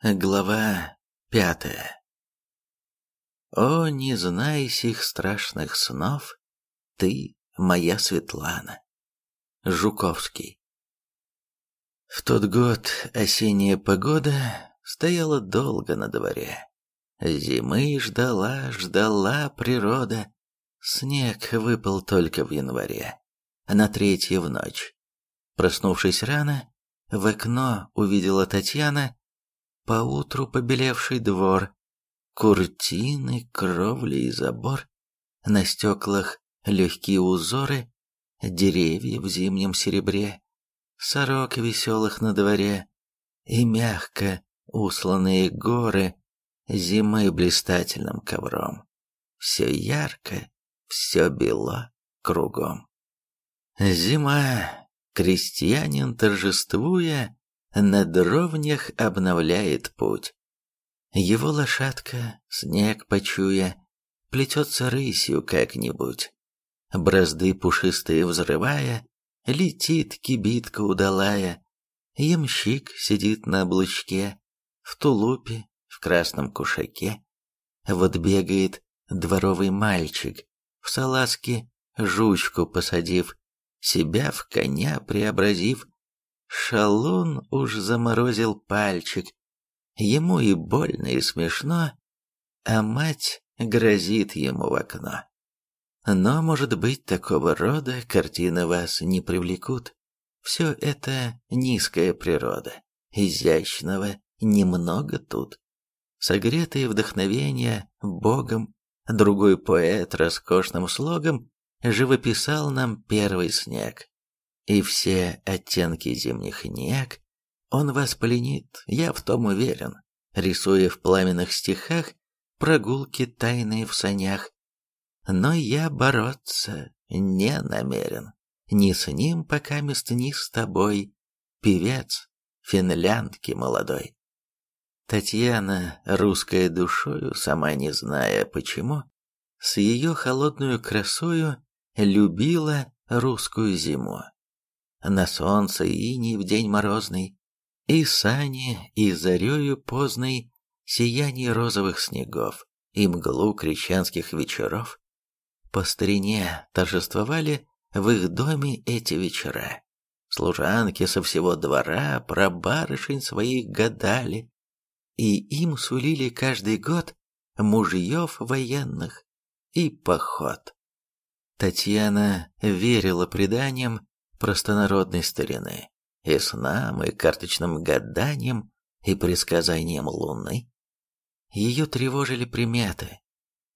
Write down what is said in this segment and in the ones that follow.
Глава пятая О, не знай сих страшных снов, ты, моя Светлана. Жуковский В тот год осенняя погода стояла долго на дворе. Зимы ждала, ждала природа. Снег выпал только в январе, на третью в ночь. Проснувшись рано, в окно увидела Татьяна поутру побелевший двор, куртины, кровли и забор, на стеклах легкие узоры, деревья в зимнем серебре, сорок веселых на дворе, и мягко усланные горы зимы блистательным ковром. Все ярко, все бело кругом. Зима, крестьянин торжествуя, на дровнях обновляет путь. Его лошадка, снег почуя, плетется рысью как-нибудь. Бразды пушистые взрывая, летит кибитка удалая. Ямщик сидит на облучке, в тулупе, в красном кушаке. Вот бегает дворовый мальчик, в салазке жучку посадив, себя в коня преобразив, Шалун уж заморозил пальчик. Ему и больно, и смешно, а мать грозит ему в окно. Но, может быть, такого рода картины вас не привлекут. Все это низкая природа, изящного немного тут. Согретые вдохновения Богом, другой поэт роскошным слогом живописал нам первый снег и все оттенки зимних нег, он вас пленит, я в том уверен, рисуя в пламенных стихах прогулки тайные в санях. Но я бороться не намерен, ни с ним пока мест, ни с тобой, певец финляндки молодой. Татьяна, русская душою, сама не зная почему, с ее холодную красою любила русскую зиму на солнце иней в день морозный, и сани, и зарею поздной, сияние розовых снегов, и мглу крещенских вечеров. По старине торжествовали в их доме эти вечера. Служанки со всего двора про барышень своих гадали, и им сулили каждый год мужьев военных и поход. Татьяна верила преданиям простонародной старины, и снам, и карточным гаданием, и предсказанием луны. Ее тревожили приметы,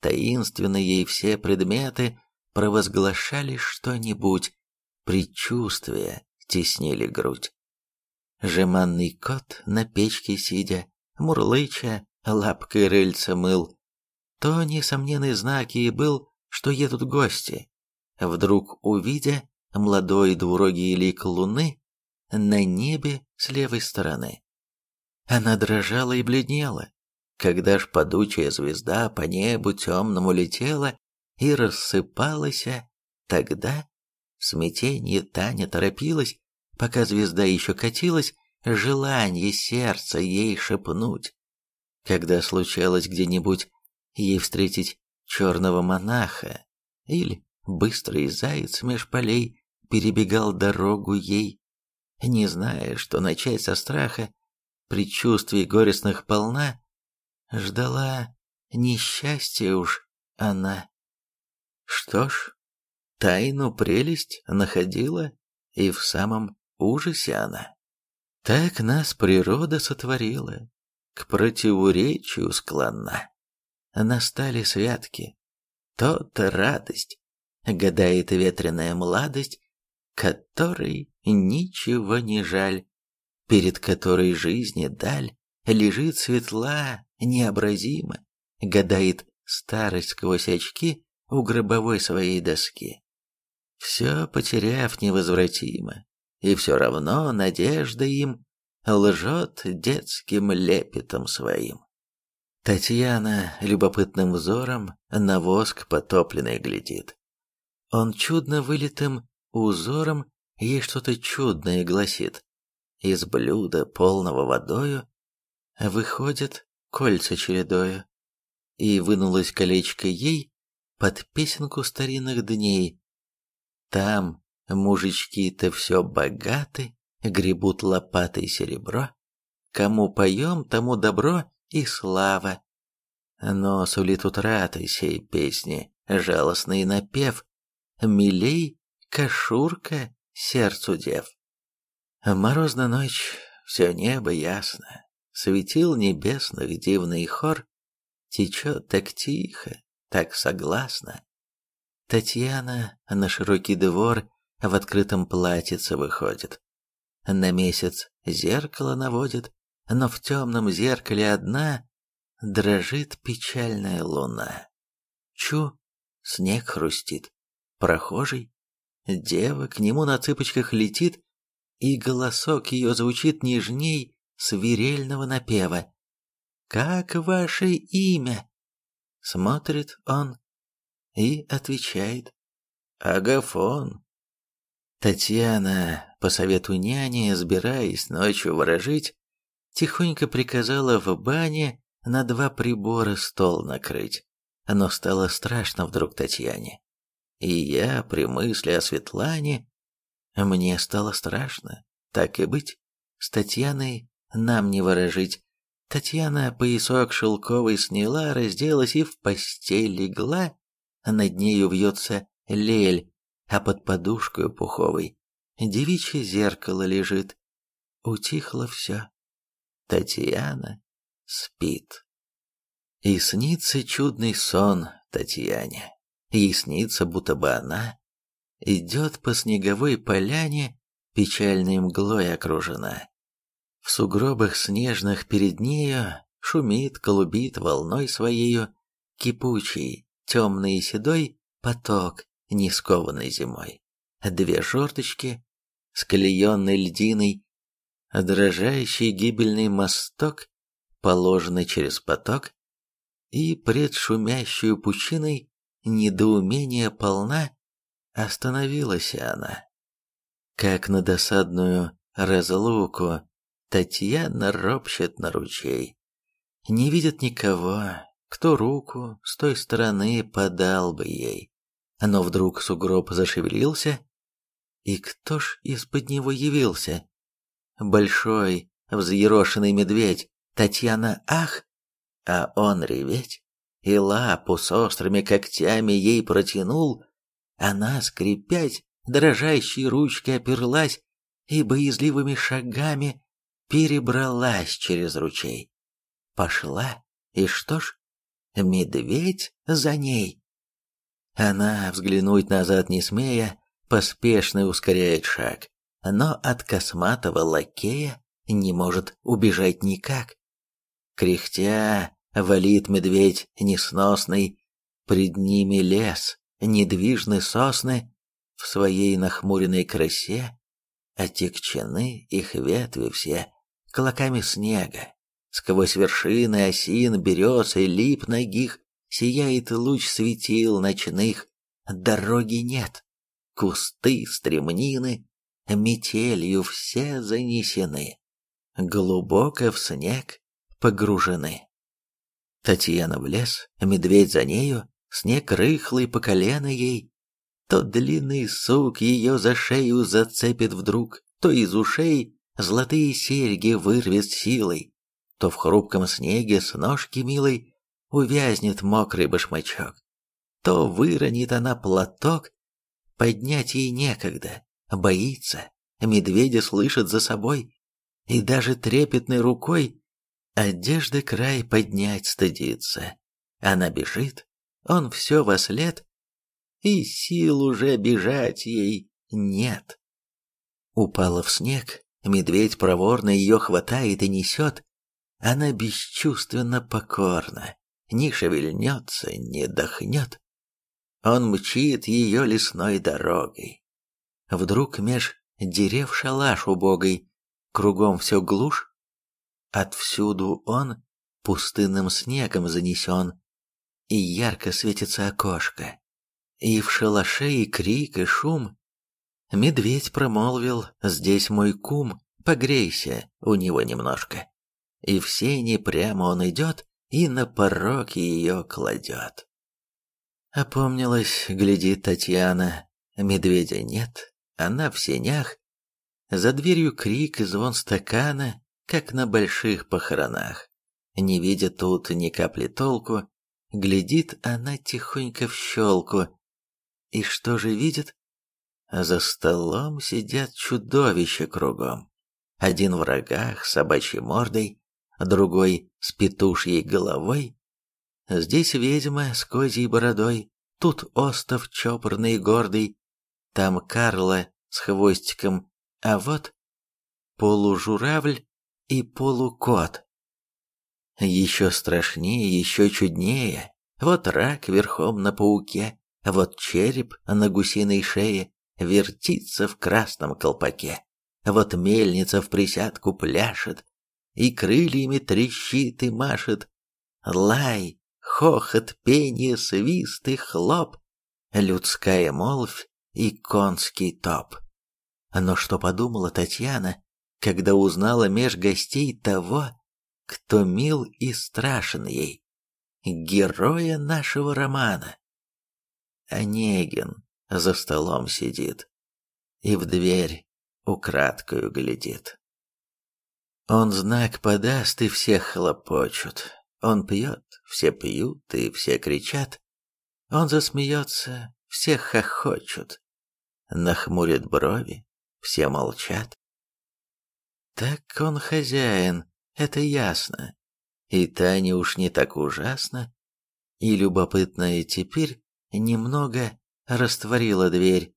таинственно ей все предметы провозглашали что-нибудь, предчувствия теснили грудь. Жеманный кот на печке сидя, мурлыча, лапкой рыльца мыл. То несомненный знак ей был, что едут гости. Вдруг увидя, молодой двурогий лик луны на небе с левой стороны. Она дрожала и бледнела, когда ж падучая звезда по небу темному летела и рассыпалась, тогда смятение Таня торопилась, пока звезда еще катилась, желание сердца ей шепнуть. Когда случалось где-нибудь ей встретить черного монаха или быстрый заяц меж полей, перебегал дорогу ей, не зная, что начать со страха, предчувствий горестных полна, ждала несчастья уж она. Что ж, тайну прелесть находила, и в самом ужасе она. Так нас природа сотворила, к противоречию склонна. Настали святки, то-то радость, гадает ветреная младость, которой ничего не жаль, перед которой жизни даль лежит светла, необразимо, гадает старость сквозь очки у гробовой своей доски. Все потеряв невозвратимо, и все равно надежда им лжет детским лепетом своим. Татьяна любопытным взором на воск потопленный глядит. Он чудно вылитым узором ей что-то чудное гласит. Из блюда, полного водою, Выходят кольца чередою, и вынулось колечко ей под песенку старинных дней. Там мужички-то все богаты, гребут лопатой серебро. Кому поем, тому добро и слава. Но сулит утраты сей песни жалостный напев, Милей кошурка сердцу дев. Морозна ночь, все небо ясно, Светил небесных дивный хор, Течет так тихо, так согласно. Татьяна на широкий двор В открытом платьице выходит. На месяц зеркало наводит, Но в темном зеркале одна Дрожит печальная луна. Чу, снег хрустит. Прохожий, дева к нему на цыпочках летит, и голосок ее звучит нежней свирельного напева. «Как ваше имя?» Смотрит он и отвечает. «Агафон». Татьяна, по совету няни, сбираясь ночью ворожить, тихонько приказала в бане на два прибора стол накрыть. Но стало страшно вдруг Татьяне. И я, при мысли о Светлане, мне стало страшно, так и быть, с Татьяной нам не ворожить. Татьяна поясок шелковый сняла, разделась и в постель легла, над нею вьется лель, а под подушкой пуховой девичье зеркало лежит. Утихло все. Татьяна спит. И снится чудный сон Татьяне. Ей снится, будто бы она идет по снеговой поляне, печальной мглой окружена. В сугробах снежных перед нею шумит, колубит волной своею кипучий, темный и седой поток, не скованный зимой. Две жорточки, склеенный льдиной, дрожащий гибельный мосток, положенный через поток, и пред шумящую пучиной недоумение полна, остановилась она. Как на досадную разлуку Татьяна ропщет на ручей. Не видит никого, кто руку с той стороны подал бы ей. Но вдруг сугроб зашевелился, и кто ж из-под него явился? Большой, взъерошенный медведь. Татьяна ах, а он реветь и лапу с острыми когтями ей протянул, она, скрипять, дрожащей ручкой оперлась и боязливыми шагами перебралась через ручей. Пошла, и что ж, медведь за ней. Она, взглянуть назад не смея, поспешно ускоряет шаг, но от косматого лакея не может убежать никак. Кряхтя, валит медведь несносный, пред ними лес, недвижны сосны, в своей нахмуренной красе, отекчены их ветви все клоками снега. Сквозь вершины осин, берез и лип ногих сияет луч светил ночных, дороги нет, кусты, стремнины, метелью все занесены, глубоко в снег погружены. Татьяна в лес, медведь за нею, снег рыхлый по колено ей. То длинный сук ее за шею зацепит вдруг, то из ушей золотые серьги вырвет силой, то в хрупком снеге с ножки милой увязнет мокрый башмачок, то выронит она платок, поднять ей некогда, боится, медведя слышит за собой, и даже трепетной рукой Одежды край поднять стыдится. Она бежит, он все во след, и сил уже бежать ей нет. Упала в снег, медведь проворно ее хватает и несет. Она бесчувственно покорна, не шевельнется, не дохнет. Он мчит ее лесной дорогой. Вдруг меж дерев шалаш убогой, кругом все глушь, Отвсюду он пустынным снегом занесен, и ярко светится окошко. И в шалаше и крик, и шум. Медведь промолвил, здесь мой кум, погрейся у него немножко. и в сене прямо он идет и на порог ее кладет. Опомнилась, глядит Татьяна, медведя нет, она в сенях, за дверью крик и звон стакана, как на больших похоронах. Не видя тут ни капли толку, глядит она тихонько в щелку. И что же видит? За столом сидят чудовища кругом. Один в рогах, собачьей мордой, другой с петушьей головой. Здесь ведьма с козьей бородой, тут остов чопорный и гордый, там Карла с хвостиком, а вот полужуравль и полукот. Еще страшнее, еще чуднее. Вот рак верхом на пауке, вот череп на гусиной шее вертится в красном колпаке. Вот мельница в присядку пляшет, и крыльями трещит и машет. Лай, хохот, пение, свист и хлоп, людская молвь и конский топ. Но что подумала Татьяна, когда узнала меж гостей того, кто мил и страшен ей, героя нашего романа? Онегин за столом сидит и в дверь украдкою глядит. Он знак подаст, и все хлопочут. Он пьет, все пьют, и все кричат. Он засмеется, все хохочут. Нахмурит брови, все молчат. Так он хозяин, это ясно. И Таня уж не так ужасно. И любопытная теперь немного растворила дверь.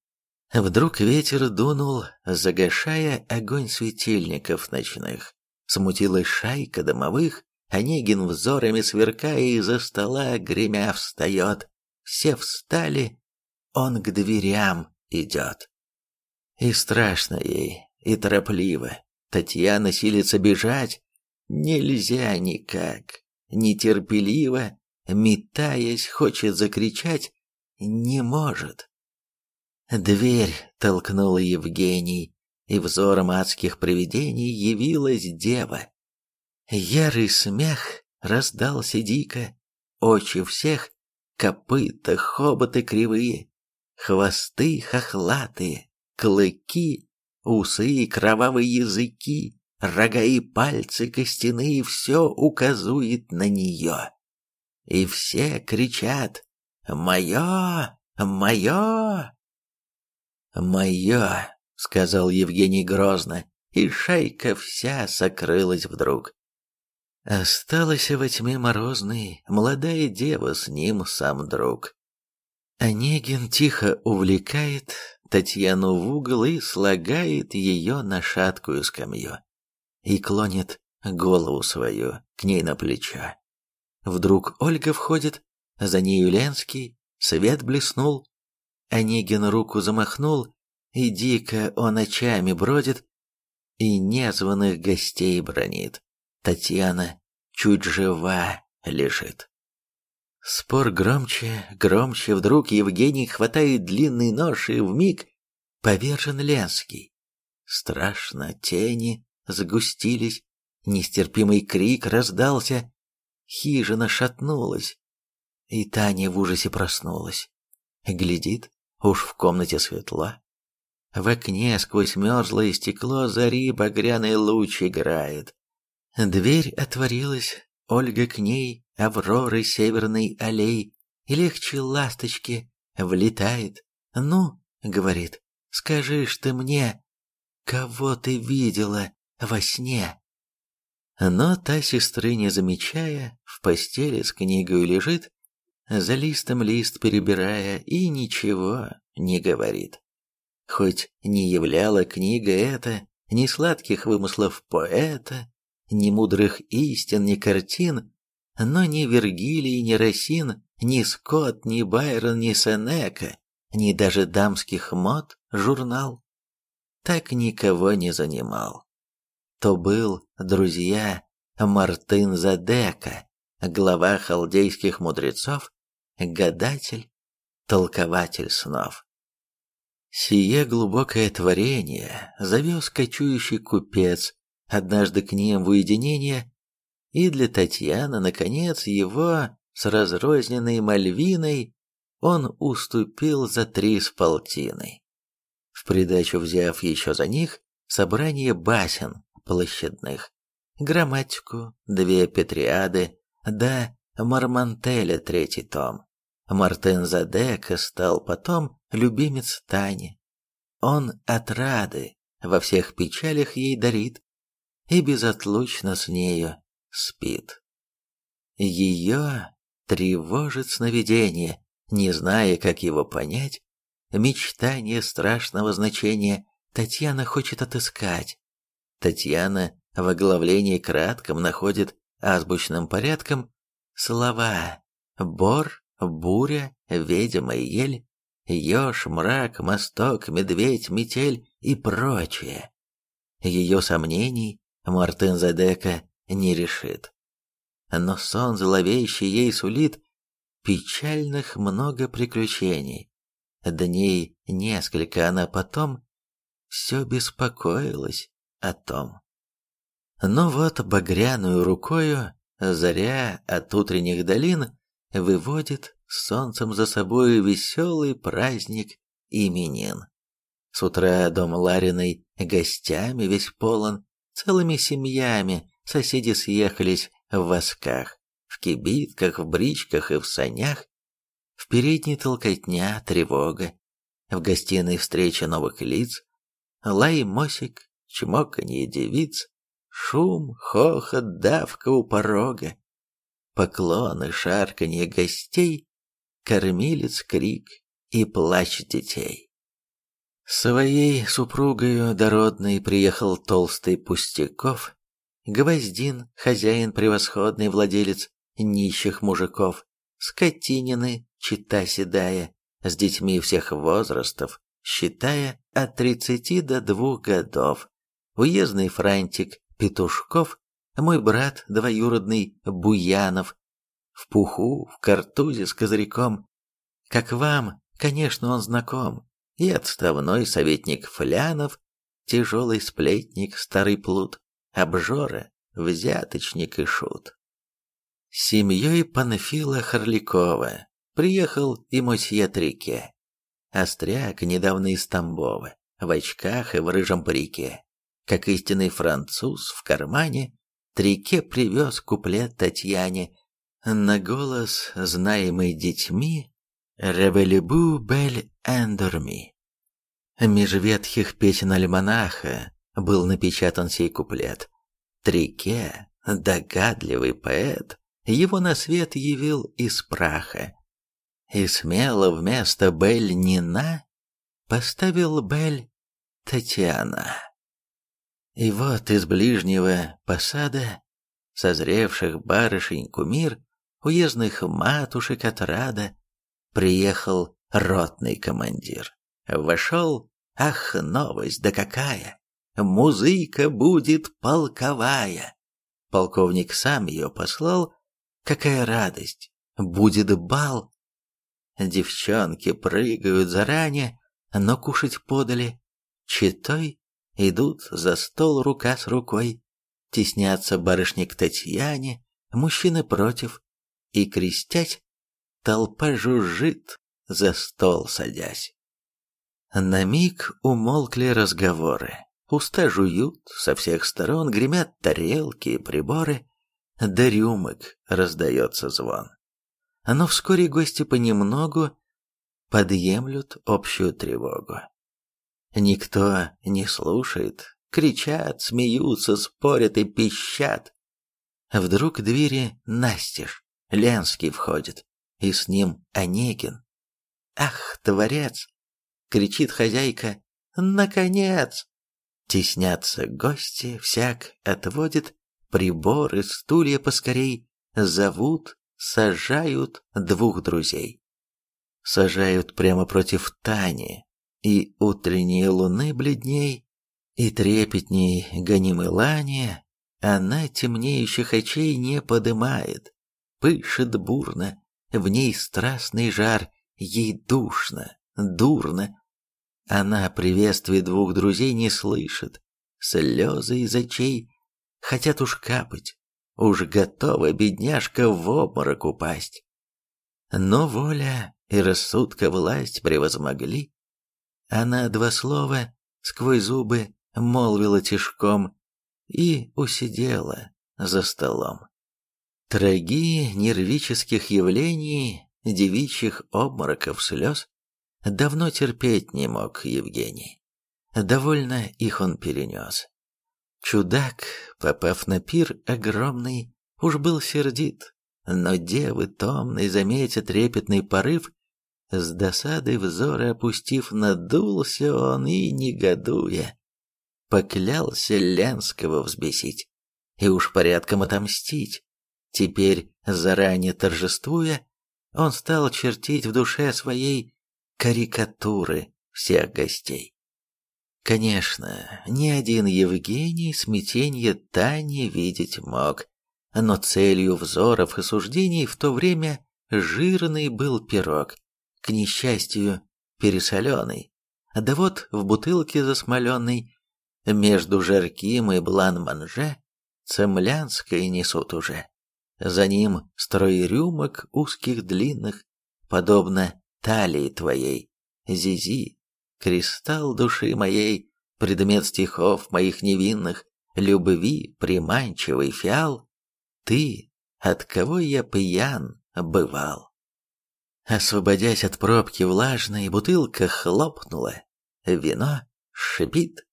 Вдруг ветер дунул, загашая огонь светильников ночных. Смутилась шайка домовых, Онегин взорами сверкая из-за стола, гремя встает. Все встали, он к дверям идет. И страшно ей, и торопливо. Татьяна силится бежать. Нельзя никак. Нетерпеливо, метаясь, хочет закричать, не может. Дверь толкнула Евгений, и взором адских привидений явилась дева. Ярый смех раздался дико, очи всех, копыта, хоботы кривые, хвосты хохлатые, клыки, усы и кровавые языки, рога и пальцы костяные все указует на нее. И все кричат «Мое! Мое!» «Мое!» — сказал Евгений грозно, и шайка вся сокрылась вдруг. Осталась во тьме морозной молодая дева с ним сам друг. Онегин тихо увлекает Татьяну в угол и слагает ее на шаткую скамью. И клонит голову свою к ней на плечо. Вдруг Ольга входит, за нею Ленский, свет блеснул, Онегин руку замахнул, и дико он очами бродит, и незваных гостей бронит. Татьяна чуть жива лежит. Спор громче, громче, вдруг Евгений хватает длинный нож и вмиг повержен Ленский. Страшно, тени сгустились, нестерпимый крик раздался, хижина шатнулась, и Таня в ужасе проснулась. Глядит, Уж в комнате светло. В окне сквозь мерзлое стекло зари багряный луч играет. Дверь отворилась, Ольга к ней, Авроры северной аллей, И легче ласточки влетает. «Ну, — говорит, — скажи ты мне, Кого ты видела во сне?» Но та сестры не замечая, В постели с книгой лежит, за листом лист перебирая, и ничего не говорит. Хоть не являла книга эта ни сладких вымыслов поэта, ни мудрых истин, ни картин, но ни Вергилий, ни Росин, ни Скотт, ни Байрон, ни Сенека, ни даже дамских мод журнал, так никого не занимал. То был, друзья, Мартын Задека, глава халдейских мудрецов, гадатель, толкователь снов. Сие глубокое творение завез кочующий купец однажды к ним в уединение И для Татьяны, наконец, его с разрозненной Мальвиной он уступил за три с полтиной. В придачу взяв еще за них собрание басен площадных, грамматику, две петриады, да Мармантеля третий том. Мартен Задека стал потом любимец Тани. Он отрады во всех печалях ей дарит и безотлучно с нею спит. Ее тревожит сновидение, не зная, как его понять, мечтание страшного значения Татьяна хочет отыскать. Татьяна в оглавлении кратком находит азбучным порядком слова «бор», «буря», «ведьма» и «ель», «еж», «мрак», «мосток», «медведь», «метель» и прочее. Ее сомнений Мартын Задека не решит. Но сон зловещий ей сулит печальных много приключений. Дней несколько она потом все беспокоилась о том. Но вот багряную рукою заря от утренних долин выводит солнцем за собой веселый праздник именин. С утра дом Лариной гостями весь полон, целыми семьями соседи съехались в восках, в кибитках, в бричках и в санях. В передней толкотня, тревога, в гостиной встреча новых лиц, лай мосик, чмоканье девиц, шум, хохот, давка у порога, поклоны, шарканье гостей, кормилец, крик и плач детей. Своей супругою дородной приехал толстый Пустяков, Гвоздин, хозяин превосходный владелец нищих мужиков, скотинины, чита седая, с детьми всех возрастов, считая от тридцати до двух годов, уездный франтик Петушков, мой брат двоюродный Буянов, в пуху, в картузе с козырьком. Как вам, конечно, он знаком, и отставной советник Флянов, тяжелый сплетник, старый плут, обжора, взяточник и шут. С семьей Панфила Харлякова приехал и мосье Трике, остряк недавно из Тамбова, в очках и в рыжем парике. Как истинный француз в кармане, Трике привез куплет Татьяне, на голос, знаемый детьми, «Ревелибу бель эндорми». Меж ветхих песен альманаха был напечатан сей куплет. Трике, догадливый поэт, его на свет явил из праха. И смело вместо Бель Нина поставил Бель Татьяна. И вот из ближнего посада, созревших барышень кумир, уездных матушек от рада, приехал ротный командир. Вошел, ах, новость, да какая! Музыка будет полковая. Полковник сам ее послал. Какая радость! Будет бал! Девчонки прыгают заранее, но кушать подали. Читой идут за стол рука с рукой, теснятся барышни к Татьяне, мужчины против, и крестять, толпа жужжит, за стол садясь. На миг умолкли разговоры, уста жуют, со всех сторон гремят тарелки и приборы, до рюмок раздается звон. Но вскоре гости понемногу подъемлют общую тревогу. Никто не слушает, кричат, смеются, спорят и пищат. Вдруг двери настежь, Ленский входит, и с ним Онегин. «Ах, творец!» — кричит хозяйка. «Наконец!» Теснятся гости, всяк отводит приборы, стулья поскорей, зовут, сажают двух друзей. Сажают прямо против Тани, и утренние луны бледней, и трепетней гонимой лани, она темнеющих очей не подымает, пышет бурно, в ней страстный жар, ей душно, дурно. Она приветствий двух друзей не слышит, слезы из очей хотят уж капать, уж готова бедняжка в обморок упасть. Но воля и рассудка власть превозмогли. Она два слова сквозь зубы молвила тишком и усидела за столом. Траги нервических явлений, девичьих обмороков слез давно терпеть не мог Евгений. Довольно их он перенес. Чудак, попав на пир огромный, уж был сердит, но девы томный, заметя трепетный порыв, с досадой взоры опустив, надулся он и, негодуя, поклялся Ленского взбесить и уж порядком отомстить. Теперь, заранее торжествуя, он стал чертить в душе своей карикатуры всех гостей. Конечно, ни один Евгений смятенье Тани видеть мог, но целью взоров и суждений в то время жирный был пирог, к несчастью, пересоленный. Да вот в бутылке засмоленной, между жарким и блан-манже, цемлянской несут уже. За ним строй рюмок узких длинных, подобно талии твоей, Зизи, кристалл души моей, предмет стихов моих невинных, любви, приманчивый фиал, ты, от кого я пьян бывал. Освободясь от пробки влажной, бутылка хлопнула, вино шипит,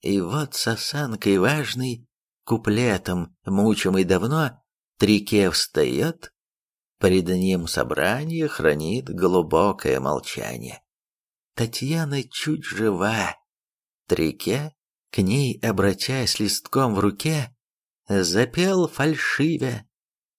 и вот с осанкой важной, куплетом, мучимый давно, Трике встает, пред ним собрание хранит глубокое молчание. Татьяна чуть жива. Трике, к ней обратясь листком в руке, запел фальшиве.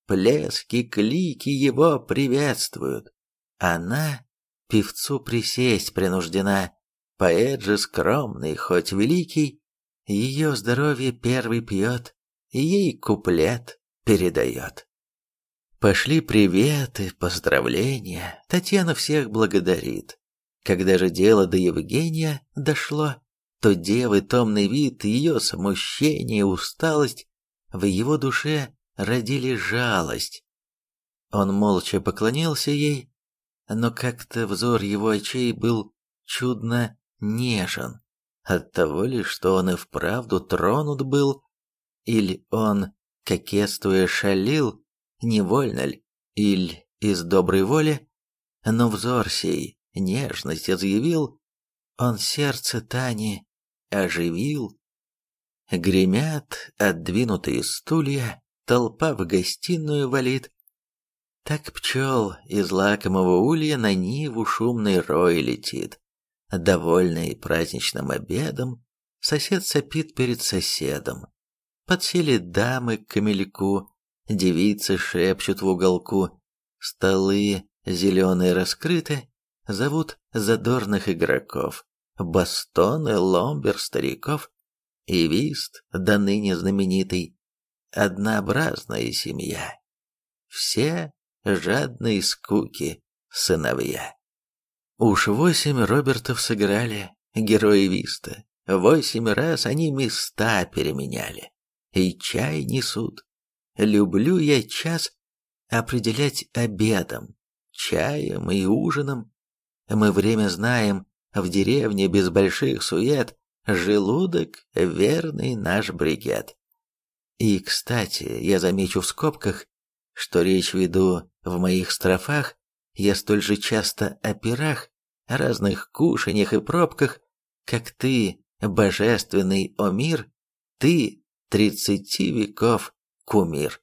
Плески, клики его приветствуют. Она певцу присесть принуждена. Поэт же скромный, хоть великий, ее здоровье первый пьет, ей куплет передает. Пошли приветы, поздравления, Татьяна всех благодарит. Когда же дело до Евгения дошло, то девы томный вид, ее смущение, усталость в его душе родили жалость. Он молча поклонился ей, но как-то взор его очей был чудно нежен. От того ли, что он и вправду тронут был, или он, кокетствуя, шалил, невольно ли, или из доброй воли, но взор сей нежность изъявил, он сердце Тани оживил. Гремят отдвинутые стулья, толпа в гостиную валит. Так пчел из лакомого улья на ниву шумный рой летит. Довольный праздничным обедом, сосед сопит перед соседом. Подсели дамы к камельку, девицы шепчут в уголку. Столы зеленые раскрыты, зовут задорных игроков, бастоны, ломбер стариков и вист, до ныне знаменитый, однообразная семья. Все жадные скуки сыновья. Уж восемь Робертов сыграли, герои Виста. Восемь раз они места переменяли. И чай несут. Люблю я час определять обедом, чаем и ужином. Мы время знаем, в деревне без больших сует, желудок — верный наш бригет. И, кстати, я замечу в скобках, что речь веду в моих строфах, я столь же часто о пирах, разных кушаньях и пробках, как ты, божественный Омир, ты, тридцати веков кумир.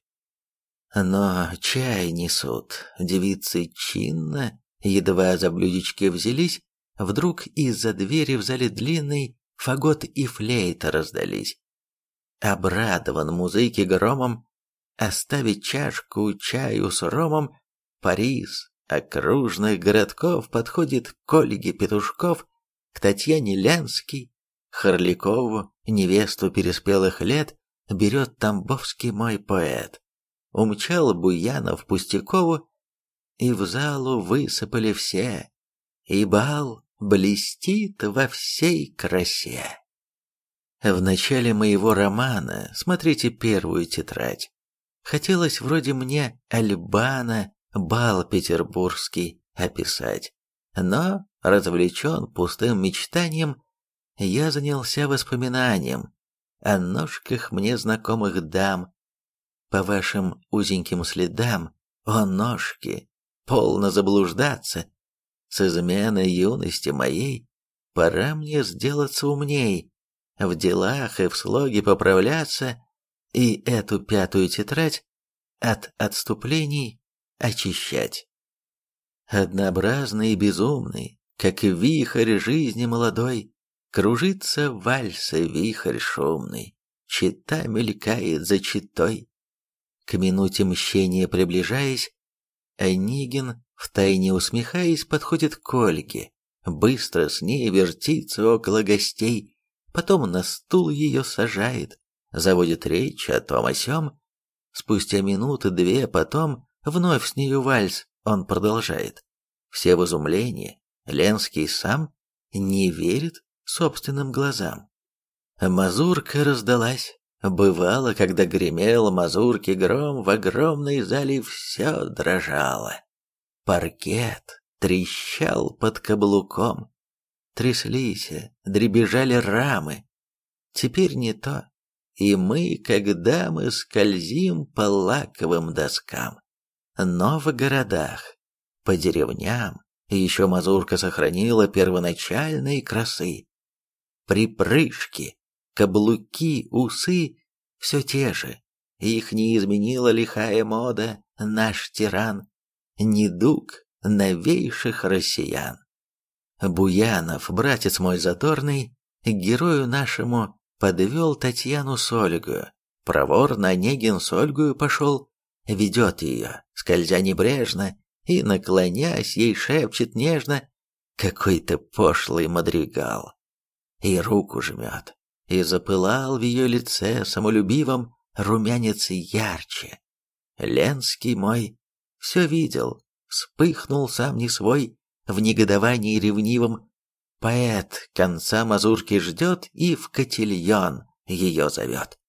Но чай несут, девицы чинно, едва за блюдечки взялись, вдруг из-за двери в зале длинной фагот и флейта раздались. Обрадован музыки громом, оставить чашку чаю с ромом, Парис, окружных городков подходит к Ольге Петушков, к Татьяне Лянский, Харликову, невесту переспелых лет, берет Тамбовский мой поэт. Умчал Буянов Пустякову, и в залу высыпали все, и бал блестит во всей красе. В начале моего романа, смотрите первую тетрадь, Хотелось вроде мне Альбана, бал петербургский описать. Но, развлечен пустым мечтанием, я занялся воспоминанием о ножках мне знакомых дам. По вашим узеньким следам, о ножки, полно заблуждаться. С изменой юности моей пора мне сделаться умней, в делах и в слоге поправляться, и эту пятую тетрадь от отступлений очищать. Однообразный и безумный, как вихрь жизни молодой, кружится в вальсе вихрь шумный, чита мелькает за читой. К минуте мщения приближаясь, Онегин, втайне усмехаясь, подходит к Ольге, быстро с ней вертится около гостей, потом на стул ее сажает, заводит речь о том о сём. Спустя минуты две потом вновь с нею вальс он продолжает. Все в изумлении, Ленский сам не верит собственным глазам. Мазурка раздалась. Бывало, когда гремел мазурки гром, в огромной зале все дрожало. Паркет трещал под каблуком. Тряслись, дребезжали рамы. Теперь не то. И мы, когда мы скользим по лаковым доскам. Но в городах, по деревням, еще мазурка сохранила первоначальные красы. Припрыжки, каблуки, усы — все те же. Их не изменила лихая мода, наш тиран, недуг новейших россиян. Буянов, братец мой задорный, герою нашему подвел Татьяну с Ольгою. Проворно Онегин с Ольгою пошел, ведет ее, скользя небрежно, и, наклонясь, ей шепчет нежно какой-то пошлый мадригал. И руку жмет, и запылал в ее лице самолюбивом румянец ярче. Ленский мой все видел, вспыхнул сам не свой, в негодовании ревнивом. Поэт конца мазурки ждет и в котельон ее зовет.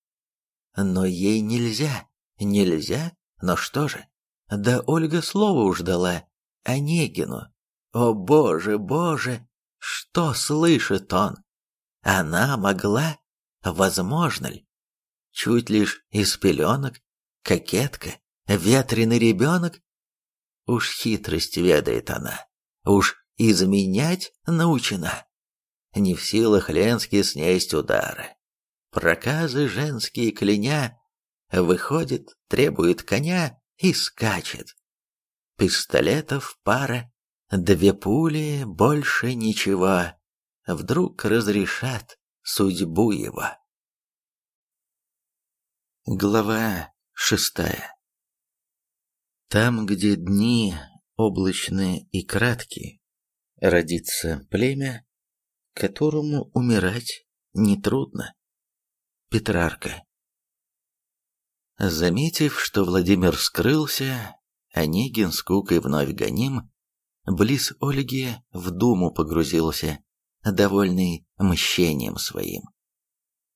Но ей нельзя, нельзя, но что же? Да Ольга слово уж дала Онегину. О боже, боже, что слышит он? Она могла, возможно ли? Чуть лишь из пеленок, кокетка, ветреный ребенок? Уж хитрость ведает она, уж изменять научена. Не в силах Ленский снесть удары. Проказы женские кляня, выходит, требует коня, и скачет. Пистолетов пара, две пули, больше ничего. Вдруг разрешат судьбу его. Глава шестая Там, где дни облачные и краткие, родится племя, которому умирать нетрудно. Петрарка Заметив, что Владимир скрылся, Онегин с Кукой вновь гоним, близ Ольги в думу погрузился, довольный мщением своим.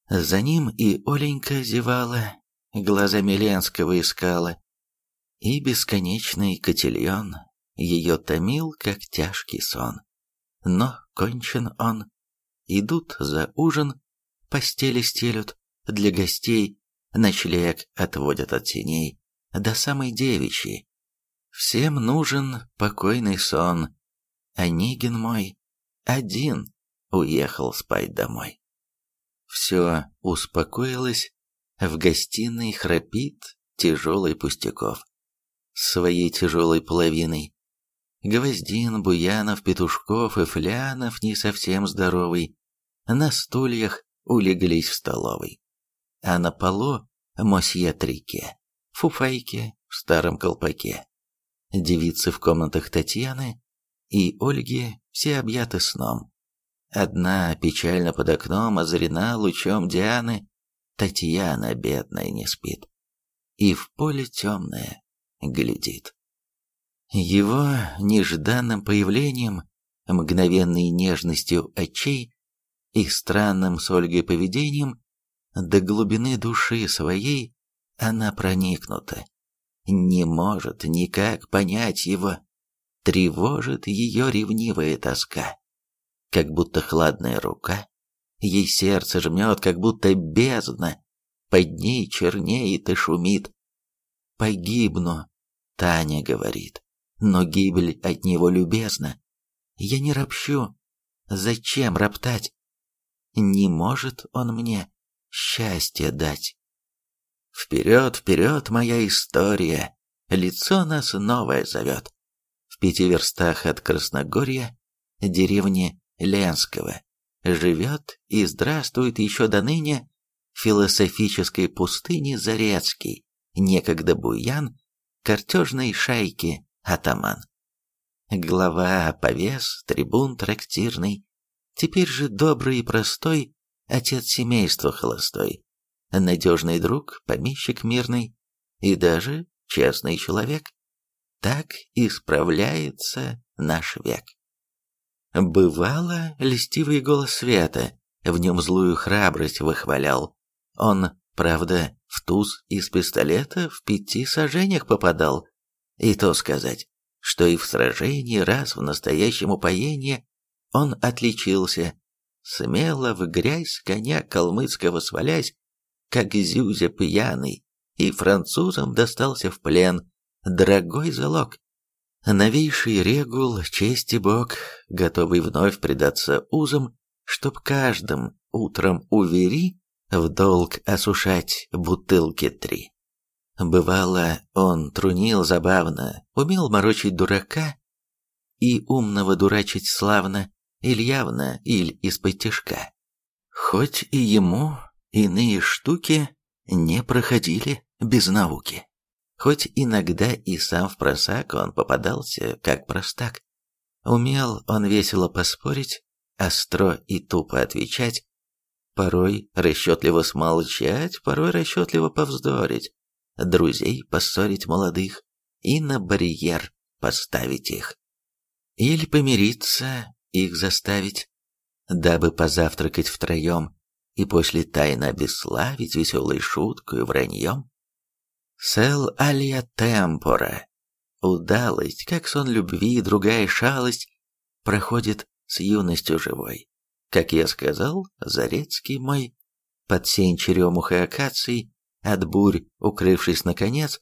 За ним и Оленька зевала, глазами Ленского искала, и бесконечный котельон ее томил, как тяжкий сон. Но кончен он, идут за ужин, постели стелют, для гостей ночлег отводят от теней до самой девичьей. Всем нужен покойный сон. Онегин мой один уехал спать домой. Все успокоилось, в гостиной храпит тяжелый Пустяков. Своей тяжелой половиной. Гвоздин, Буянов, Петушков и Флянов не совсем здоровый. На стульях улеглись в столовой а на полу мосье Трике, фуфайке в старом колпаке. Девицы в комнатах Татьяны и Ольги все объяты сном. Одна печально под окном озарена лучом Дианы, Татьяна, бедная, не спит. И в поле темное глядит. Его нежданным появлением, мгновенной нежностью очей и странным с Ольгой поведением до глубины души своей она проникнута. Не может никак понять его. Тревожит ее ревнивая тоска. Как будто хладная рука. Ей сердце жмет, как будто бездна. Под ней чернеет и шумит. «Погибну», — Таня говорит, — «но гибель от него любезна. Я не ропщу. Зачем роптать? Не может он мне счастье дать. Вперед, вперед, моя история, лицо нас новое зовет. В пяти верстах от Красногорья, деревни Ленского, живет и здравствует еще до ныне философической пустыни Зарецкий, некогда буян, картежной шайки атаман. Глава, повес, трибун трактирный, теперь же добрый и простой, отец семейства холостой, надежный друг, помещик мирный и даже честный человек. Так исправляется наш век. Бывало, льстивый голос света в нем злую храбрость выхвалял. Он, правда, в туз из пистолета в пяти сажениях попадал. И то сказать, что и в сражении раз в настоящем упоении он отличился, смело в грязь коня калмыцкого свалясь, как зюзя пьяный, и французам достался в плен дорогой залог. Новейший регул, честь и бог, готовый вновь предаться узам, чтоб каждым утром увери в долг осушать бутылки три. Бывало, он трунил забавно, умел морочить дурака и умного дурачить славно, иль явно, иль из-под тяжка. Хоть и ему иные штуки не проходили без науки. Хоть иногда и сам в просак он попадался, как простак. Умел он весело поспорить, остро и тупо отвечать, порой расчетливо смолчать, порой расчетливо повздорить, друзей поссорить молодых и на барьер поставить их. Или помириться, их заставить, дабы позавтракать втроем и после тайно обесславить веселой шуткой враньем. Сел алия темпора. Удалость, как сон любви, другая шалость, проходит с юностью живой. Как я сказал, Зарецкий мой, под сень черемух и акаций, от бурь укрывшись наконец,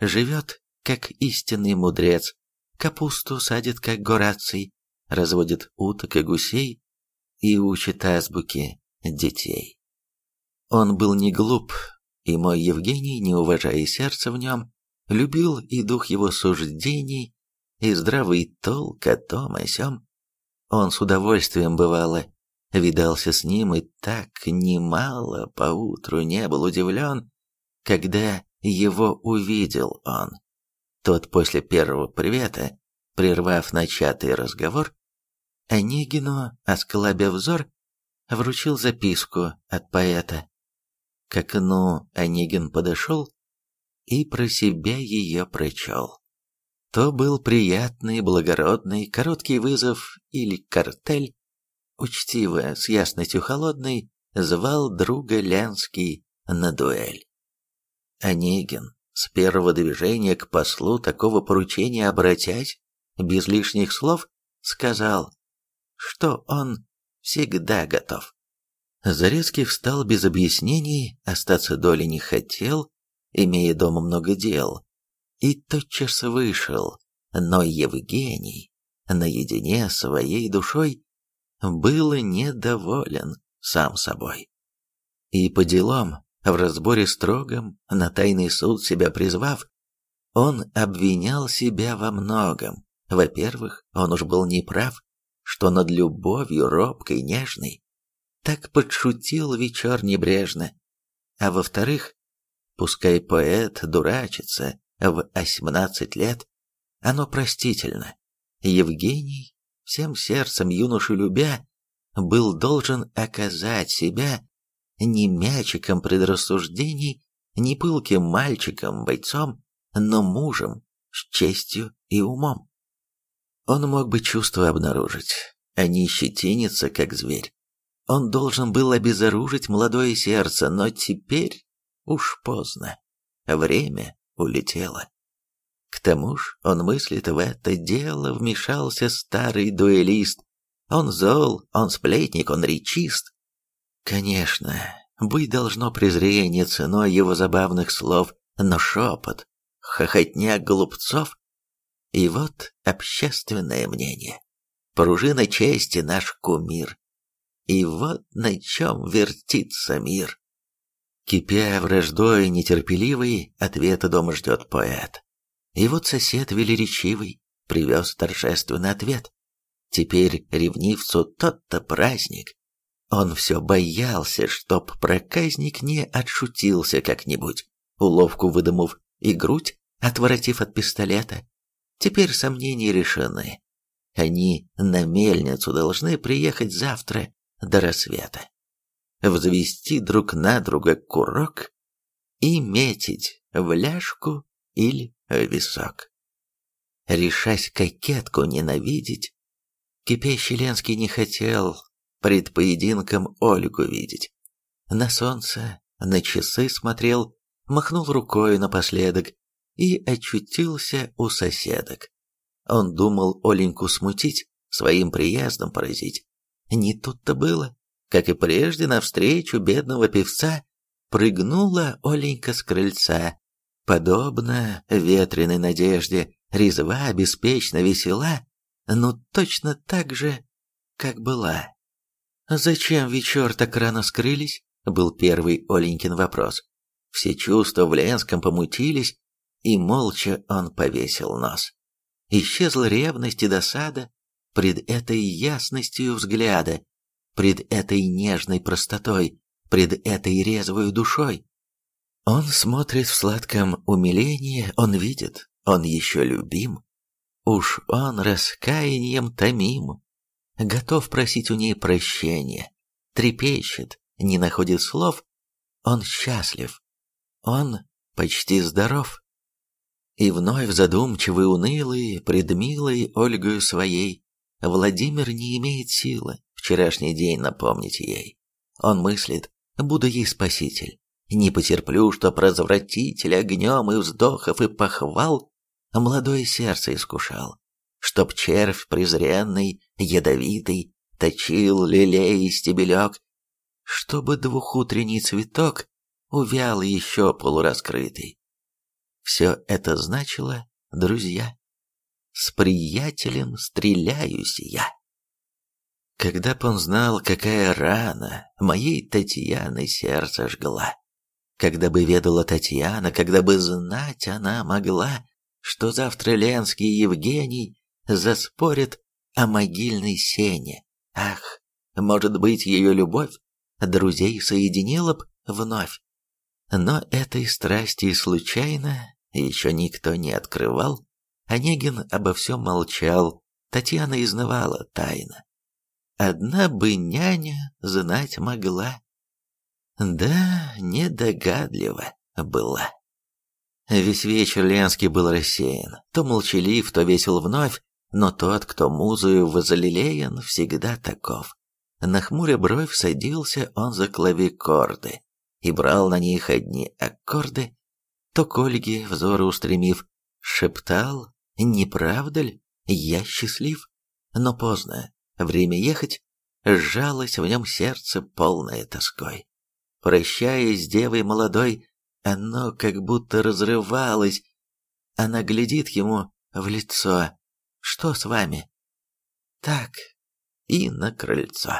живет, как истинный мудрец, капусту садит, как гораций, разводит уток и гусей и учит азбуке детей. Он был не глуп, и мой Евгений, не уважая сердца в нем, любил и дух его суждений, и здравый толк о том о сём. Он с удовольствием бывало видался с ним и так немало поутру не был удивлен, когда его увидел он. Тот после первого привета, прервав начатый разговор, Онегину, осклабя взор, вручил записку от поэта. К окну Онегин подошел и про себя ее прочел. То был приятный, благородный, короткий вызов или картель, учтиво, с ясностью холодной, звал друга Ленский на дуэль. Онегин, с первого движения к послу такого поручения обратясь, без лишних слов, сказал, что он всегда готов. Зарецкий встал без объяснений, остаться доли не хотел, имея дома много дел, и тотчас вышел, но Евгений, наедине своей душой, был недоволен сам собой. И по делам, в разборе строгом, на тайный суд себя призвав, он обвинял себя во многом. Во-первых, он уж был неправ, что над любовью робкой, нежной, так подшутил вечер небрежно. А во-вторых, пускай поэт дурачится в восемнадцать лет, оно простительно. Евгений, всем сердцем юношу любя, был должен оказать себя не мячиком предрассуждений, не пылким мальчиком-бойцом, но мужем с честью и умом. Он мог бы чувства обнаружить, а не щетиниться, как зверь. Он должен был обезоружить молодое сердце, но теперь уж поздно. время улетело. К тому ж он мыслит в это дело, вмешался старый дуэлист. Он зол, он сплетник, он речист. Конечно, быть должно презрение ценой его забавных слов, но шепот, хохотня голубцов. И вот общественное мнение. Пружина чести наш кумир. И вот на чем вертится мир. Кипя враждой нетерпеливый, ответа дома ждет поэт. И вот сосед велеречивый привез торжественный ответ. Теперь ревнивцу тот-то праздник. Он все боялся, чтоб проказник не отшутился как-нибудь, уловку выдумав и грудь, отворотив от пистолета. Теперь сомнения решены. Они на мельницу должны приехать завтра до рассвета. Взвести друг на друга курок и метить в ляжку или висок. Решась кокетку ненавидеть, кипящий Ленский не хотел пред поединком Ольгу видеть. На солнце, на часы смотрел, махнул рукой напоследок и очутился у соседок. Он думал Оленьку смутить, своим приездом поразить. Не тут-то было. Как и прежде, навстречу бедного певца прыгнула Оленька с крыльца. Подобно ветреной надежде, резва, беспечно, весела, но точно так же, как была. «Зачем вечер так рано скрылись?» — был первый Оленькин вопрос. Все чувства в Ленском помутились, и молча он повесил нос. Исчезла ревность и досада пред этой ясностью взгляда, пред этой нежной простотой, пред этой резвой душой. Он смотрит в сладком умилении, он видит, он еще любим. Уж он раскаянием томим, готов просить у ней прощения, трепещет, не находит слов, он счастлив, он почти здоров. И вновь задумчивый, унылый, предмилый Ольгою своей, Владимир не имеет силы вчерашний день напомнить ей. Он мыслит, буду ей спаситель. Не потерплю, чтоб развратитель огнем и вздохов и похвал молодое сердце искушал, чтоб червь презренный, ядовитый, точил лилей и стебелек, чтобы двухутренний цветок увял еще полураскрытый. Все это значило, друзья, с приятелем стреляюсь я. Когда б он знал, какая рана моей Татьяны сердце жгла, когда бы ведала Татьяна, когда бы знать она могла, что завтра Ленский Евгений заспорят о могильной сене. Ах, может быть, ее любовь друзей соединила б вновь. Но этой страсти случайно еще никто не открывал. Онегин обо всем молчал, Татьяна изнывала тайно. Одна бы няня знать могла. Да, недогадлива была. Весь вечер Ленский был рассеян, то молчалив, то весел вновь, но тот, кто музою возлелеян, всегда таков. Нахмуря бровь садился он за клавикорды и брал на них одни аккорды, то к Ольге взоры устремив, шептал, не правда ли, я счастлив, но поздно, время ехать, сжалось в нем сердце полное тоской. Прощаясь с девой молодой, оно как будто разрывалось. Она глядит ему в лицо. «Что с вами?» «Так». И на крыльцо.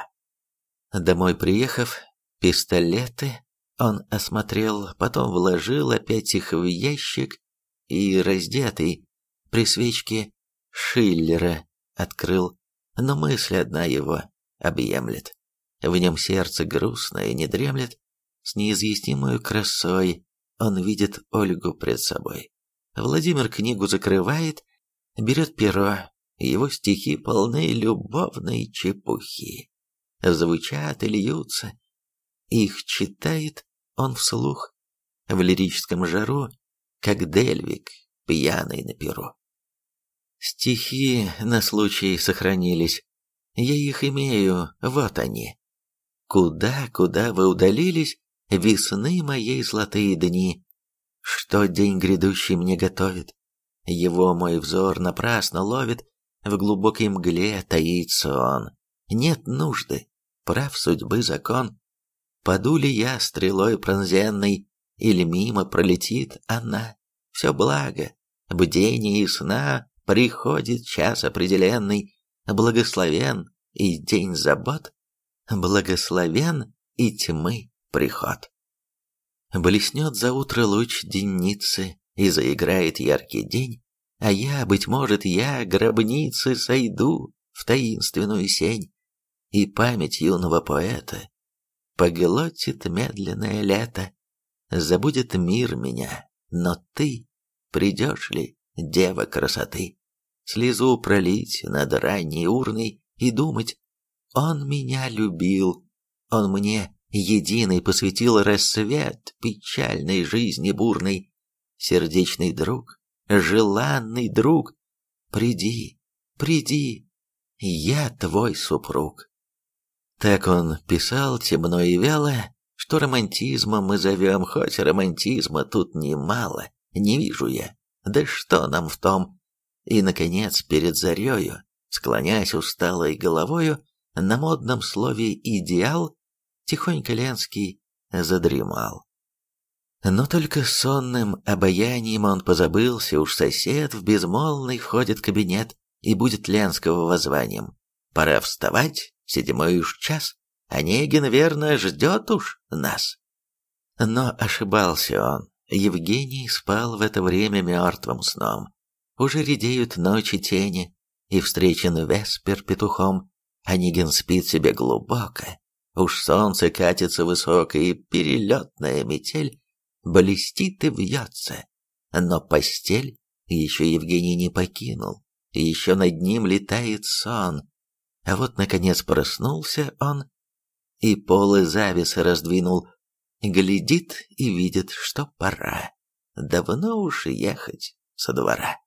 Домой приехав, пистолеты он осмотрел, потом вложил опять их в ящик и, раздетый, при свечке Шиллера открыл, но мысль одна его объемлет. В нем сердце грустное не дремлет, с неизъяснимой красой он видит Ольгу пред собой. Владимир книгу закрывает, берет перо, его стихи полны любовной чепухи. Звучат и льются. Их читает он вслух, в лирическом жару, как Дельвик, пьяный на перу. Стихи на случай сохранились. Я их имею, вот они. Куда, куда вы удалились, весны моей золотые дни. что день грядущий мне готовит. Его мой взор напрасно ловит, в глубокой мгле таится он. Нет нужды, прав судьбы закон. Паду ли я стрелой пронзенной, или мимо пролетит она? Все благо, бдение и сна, приходит час определенный, благословен и день забот, благословен и тьмы приход. Блеснет за утро луч денницы, и заиграет яркий день, а я, быть может, я гробницы сойду в таинственную сень, и память юного поэта поглотит медленное лето, забудет мир меня, но ты придешь ли, дева красоты, слезу пролить над ранней урной и думать, он меня любил, он мне единый посвятил рассвет печальной жизни бурной. Сердечный друг, желанный друг, приди, приди, я твой супруг. Так он писал темно и вяло, что романтизмом мы зовем, хоть романтизма тут немало, не вижу я. Да что нам в том? И, наконец, перед зарею, склоняясь усталой головою, на модном слове «идеал», тихонько Ленский задремал. Но только сонным обаянием он позабылся, уж сосед в безмолвный входит кабинет и будет Ленского воззванием. Пора вставать, седьмой уж час, Онегин верно ждет уж нас. Но ошибался он. Евгений спал в это время мертвым сном. Уже редеют ночи тени, и встречен Веспер петухом. Онегин спит себе глубоко, Уж солнце катится высоко, и перелетная метель блестит и вьется. Но постель еще Евгений не покинул, и еще над ним летает сон. А вот, наконец, проснулся он, и полы завесы раздвинул, глядит и видит, что пора. Давно уж ехать со двора.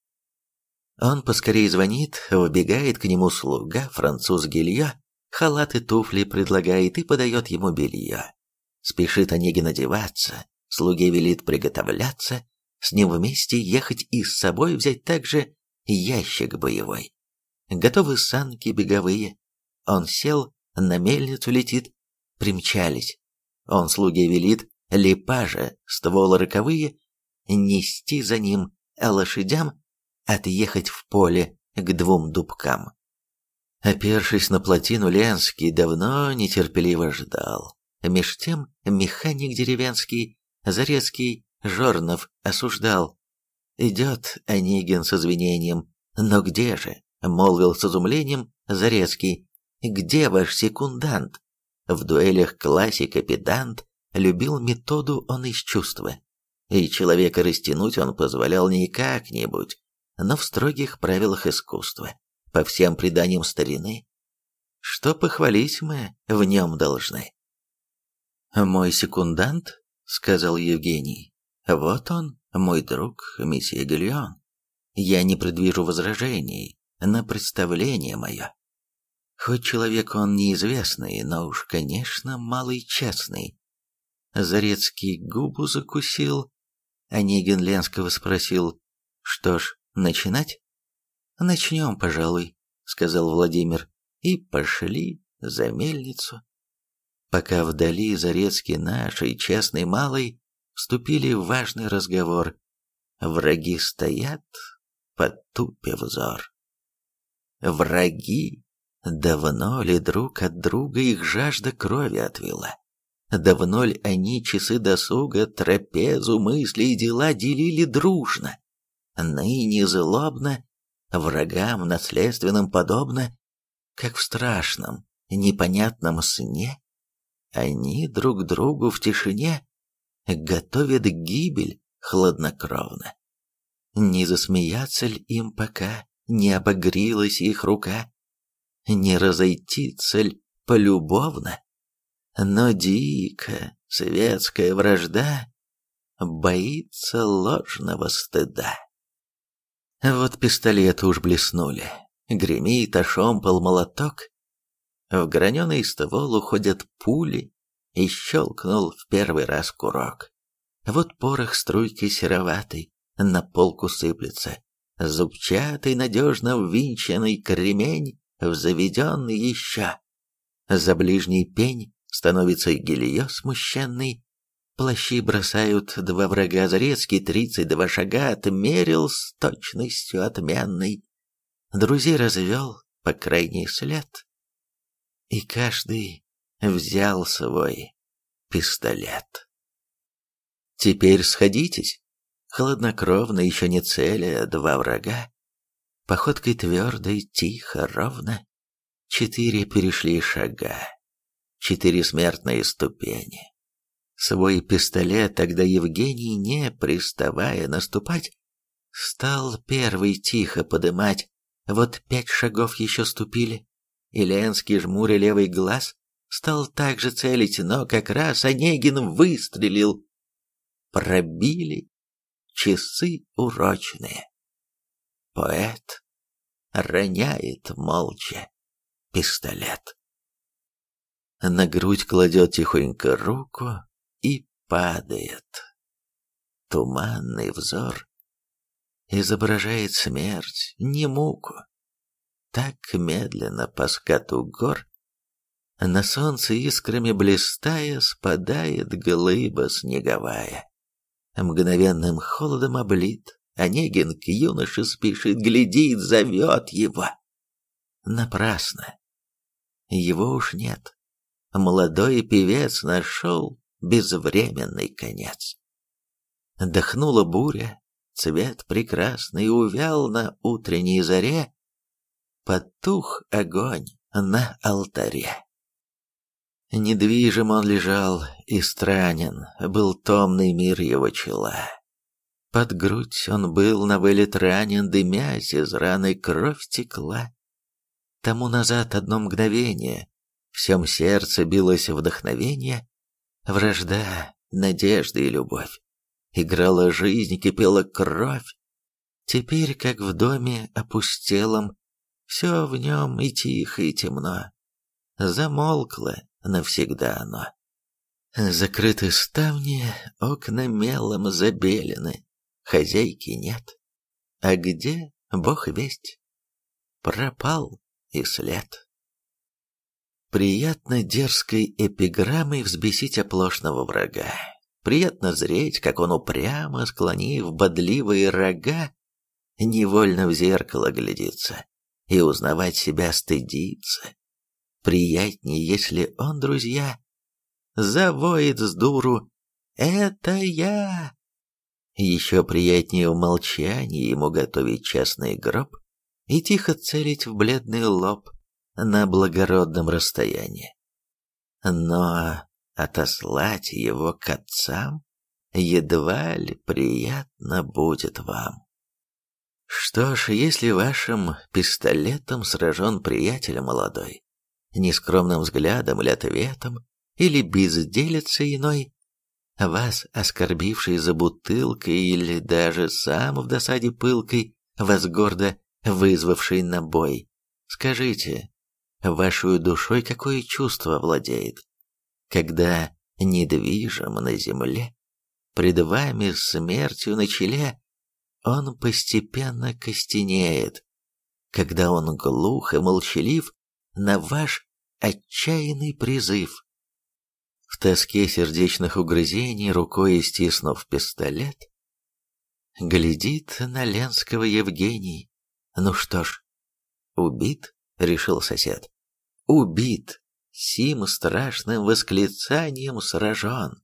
Он поскорее звонит, вбегает к нему слуга, француз Гилья, халат и туфли предлагает и подает ему белье. Спешит Онегин одеваться, слуге велит приготовляться, с ним вместе ехать и с собой взять также ящик боевой. Готовы санки беговые. Он сел, на мельницу летит, примчались. Он слуге велит, липажа, стволы роковые, нести за ним, а лошадям отъехать в поле к двум дубкам. Опершись на плотину, Ленский давно нетерпеливо ждал. Меж тем механик деревенский, Зарецкий, Жорнов осуждал. Идет Онегин с извинением. «Но где же?» — молвил с изумлением Зарецкий. «Где ваш секундант?» В дуэлях классика педант, любил методу он из чувства. И человека растянуть он позволял не как-нибудь, но в строгих правилах искусства по всем преданиям старины, что похвалить мы в нем должны. «Мой секундант», — сказал Евгений, — «вот он, мой друг, месье Гильон. Я не предвижу возражений на представление мое. Хоть человек он неизвестный, но уж, конечно, малый честный». Зарецкий губу закусил, Онегин Ленского спросил, «Что ж, начинать?» «Начнем, пожалуй», — сказал Владимир, и пошли за мельницу. Пока вдали Зарецкий нашей честный малый вступили в важный разговор. Враги стоят, потупив взор. Враги! Давно ли друг от друга их жажда крови отвела? Давно ли они часы досуга, трапезу, мысли и дела делили дружно? Ныне злобно врагам наследственным подобно, как в страшном, непонятном сне, они друг другу в тишине готовят гибель хладнокровно. Не засмеяться ли им пока не обогрилась их рука, не разойтиться ли полюбовно, но дико светская вражда боится ложного стыда. Вот пистолеты уж блеснули. Гремит, ошомпал молоток. В граненый ствол уходят пули, и щелкнул в первый раз курок. Вот порох струйкой сероватой на полку сыплется. Зубчатый, надежно ввинченный кремень, заведенный еще. За ближний пень становится гильё смущенный. Плащи бросают два врага, Зарецкий тридцать два шага отмерил с точностью отменной. Друзей развел по крайний след. И каждый взял свой пистолет. Теперь сходитесь. Хладнокровно, еще не целя, два врага. Походкой твердой, тихо, ровно. Четыре перешли шага. Четыре смертные ступени. Свой пистолет тогда Евгений, не приставая наступать, стал первый тихо подымать. Вот пять шагов еще ступили, и Ленский, жмуря левый глаз, стал также целить, но как раз Онегин выстрелил. Пробили часы урочные. Поэт роняет молча пистолет. На грудь кладет тихонько руку и падает. Туманный взор изображает смерть, не муку. Так медленно по скату гор на солнце искрами блистая спадает глыба снеговая. Мгновенным холодом облит, Онегин к юноше спешит, глядит, зовет его. Напрасно. Его уж нет. Молодой певец нашел безвременный конец. Дохнула буря, цвет прекрасный увял на утренней заре, потух огонь на алтаре. Недвижим он лежал и странен, был томный мир его чела. Под грудь он был на вылет ранен, дымясь, из раны кровь текла. Тому назад одно мгновение, всем сердце билось вдохновение, вражда, надежда и любовь. Играла жизнь, кипела кровь. Теперь, как в доме опустелом, все в нем и тихо, и темно. Замолкло, навсегда оно. Закрыты ставни, окна мелом забелены, хозяйки нет. А где, бог весть, пропал и след. Приятно дерзкой эпиграммой взбесить оплошного врага. Приятно зреть, как он упрямо, склонив бодливые рога, невольно в зеркало глядится и узнавать себя стыдится приятнее, если он, друзья, завоет с дуру «Это я!» Еще приятнее в молчании ему готовить частный гроб и тихо целить в бледный лоб на благородном расстоянии. Но отослать его к отцам едва ли приятно будет вам. Что ж, если вашим пистолетом сражен приятель молодой, нескромным взглядом или ответом, или безделицей иной, вас, оскорбивший за бутылкой или даже сам в досаде пылкой, вас гордо вызвавший на бой, скажите, вашей душой какое чувство владеет, когда недвижим на земле, пред вами смертью на челе, он постепенно костенеет, когда он глух и молчалив на ваш отчаянный призыв. В тоске сердечных угрызений, рукой стиснув пистолет, глядит на Ленского Евгений. Ну что ж, убит, решил сосед. Убит, сим страшным восклицанием сражен.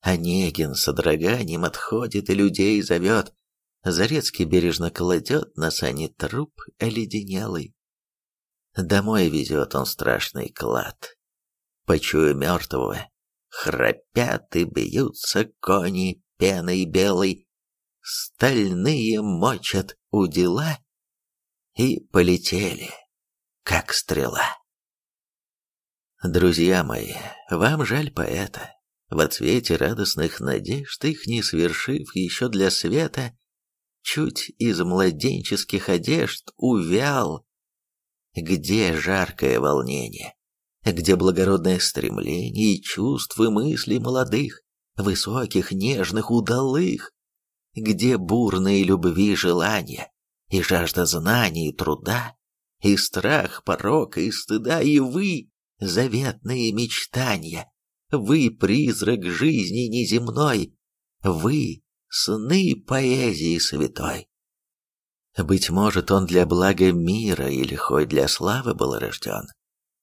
Онегин с содроганием отходит и людей зовет. Зарецкий бережно кладет на сани труп оледенелый. Домой везет он страшный клад. Почуя мертвого, храпят и бьются кони пеной белой, стальные мочат у дела. И полетели, как стрела. Друзья мои, вам жаль поэта, в цвете радостных надежд, их не свершив еще для света, чуть из младенческих одежд увял. Где жаркое волнение? Где благородное стремление и чувства мысли молодых? высоких, нежных, удалых, где бурные любви желания, и жажда знаний и труда, и страх, порок, и стыда, и вы, заветные мечтания, вы, призрак жизни неземной, вы, сны поэзии святой. Быть может, он для блага мира или хоть для славы был рожден.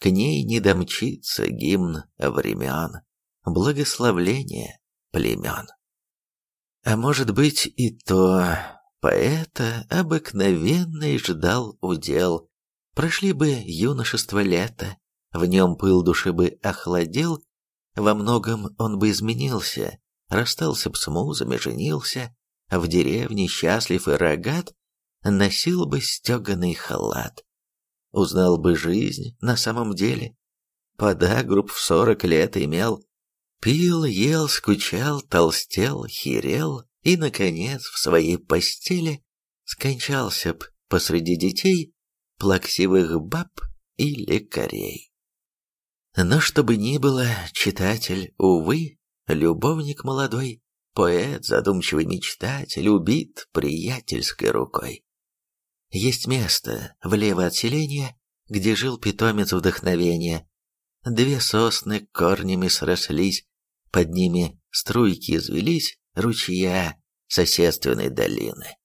к ней не домчится гимн времен, благословление племен. А может быть и то, поэта обыкновенный ждал удел, прошли бы юношество лето, в нем пыл души бы охладел, во многом он бы изменился, расстался б с музами, женился, в деревне счастлив и рогат, носил бы стеганый халат. Узнал бы жизнь на самом деле, подагруб в сорок лет имел, пил, ел, скучал, толстел, херел и, наконец, в своей постели скончался б посреди детей, плаксивых баб и лекарей. Но что бы ни было, читатель, увы, любовник молодой, Поэт, задумчивый мечтатель, убит приятельской рукой. Есть место, влево от селения, где жил питомец вдохновения. Две сосны корнями срослись, под ними струйки извелись, ручья соседственной долины.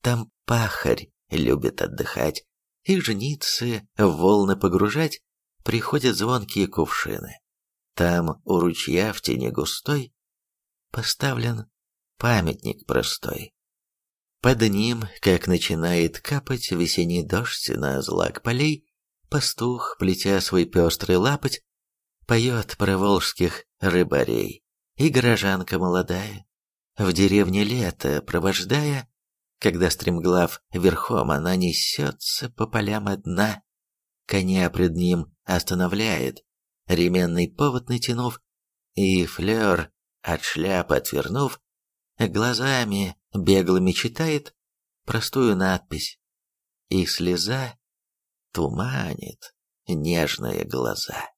Там пахарь любит отдыхать, и жницы в волны погружать приходят звонкие кувшины. Там у ручья в тени густой поставлен памятник простой. Под ним, как начинает капать весенний дождь на злак полей, пастух, плетя свой пестрый лапоть, поет про волжских рыбарей. И горожанка молодая, в деревне лето провождая, когда стремглав верхом она несется по полям одна, коня пред ним останавливает, ременный повод натянув, и флер от шляпы отвернув, глазами беглыми читает простую надпись, и слеза туманит нежные глаза.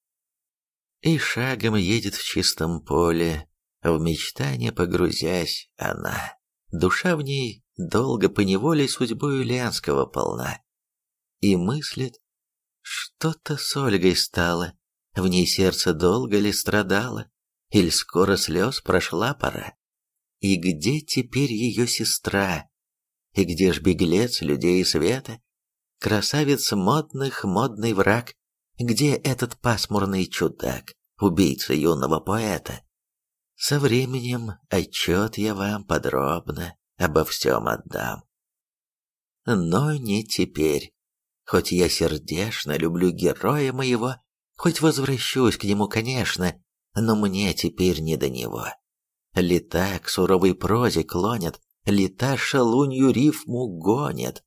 И шагом едет в чистом поле, в мечтание погрузясь она. Душа в ней долго поневоле судьбою Ленского полна. И мыслит, что-то с Ольгой стало, в ней сердце долго ли страдало, или скоро слез прошла пора? И где теперь ее сестра? И где ж беглец людей света? Красавец модных, модный враг? Где этот пасмурный чудак, убийца юного поэта? Со временем отчет я вам подробно обо всем отдам. Но не теперь. Хоть я сердечно люблю героя моего, хоть возвращусь к нему, конечно, но мне теперь не до него. Лета к суровой прозе клонят, лета шалунью рифму гонят.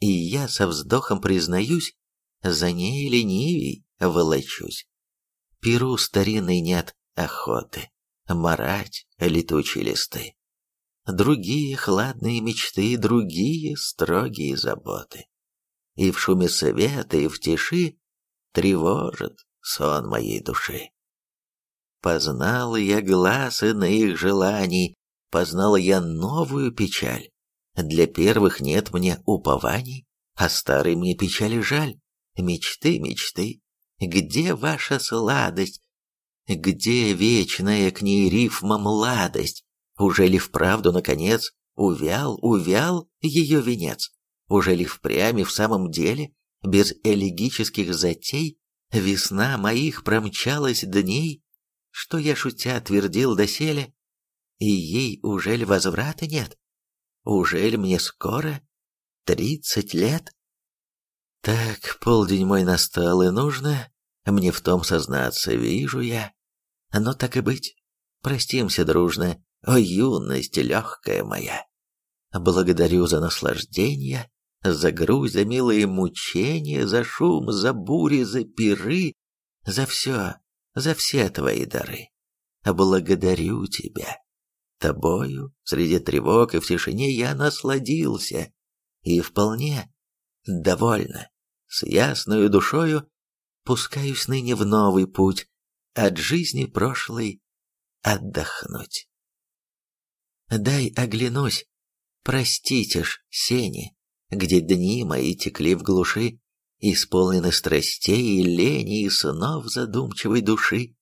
И я со вздохом признаюсь, за ней ленивей волочусь. Перу старинной нет охоты, марать летучие листы. Другие хладные мечты, другие строгие заботы. И в шуме света, и в тиши тревожит сон моей души. Познал я глаз иных желаний, познал я новую печаль. Для первых нет мне упований, а старой мне печали жаль. Мечты, мечты, где ваша сладость? Где вечная к ней рифма младость? Уже ли вправду, наконец, увял, увял ее венец? Уже ли впрямь и в самом деле, без элегических затей, весна моих промчалась дней, что я шутя твердил доселе, и ей ужель возврата нет? Ужель мне скоро тридцать лет? Так, полдень мой настал, и нужно мне в том сознаться, вижу я. Но так и быть, простимся дружно, о юность легкая моя. Благодарю за наслаждение, за грусть, за милые мучения, за шум, за бури, за пиры, за все, за все твои дары. Благодарю тебя. Тобою, среди тревог и в тишине я насладился, и вполне довольна, с ясною душою пускаюсь ныне в новый путь, от жизни прошлой отдохнуть. Дай оглянусь, простите сени, где дни мои текли в глуши, исполнены страстей и лени и снов задумчивой души,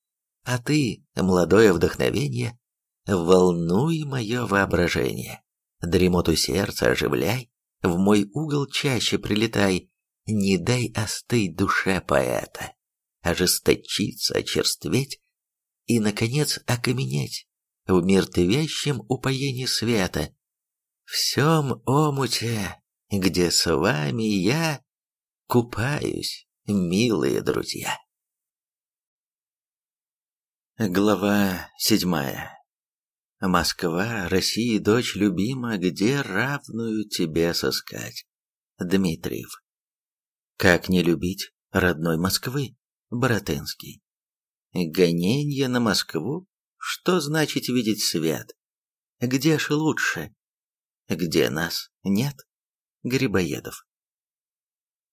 а ты, молодое вдохновение, волнуй мое воображение, дремоту сердца оживляй, в мой угол чаще прилетай, не дай остыть душе поэта, ожесточиться, очерстветь и, наконец, окаменеть в мертвящем упоении света, всем омуте, где с вами я купаюсь, милые друзья. Глава седьмая. Москва, Россия, дочь любима, где равную тебе сыскать? Дмитриев. Как не любить родной Москвы? Боротынский. Гонение на Москву? Что значит видеть свет? Где ж лучше? Где нас нет? Грибоедов.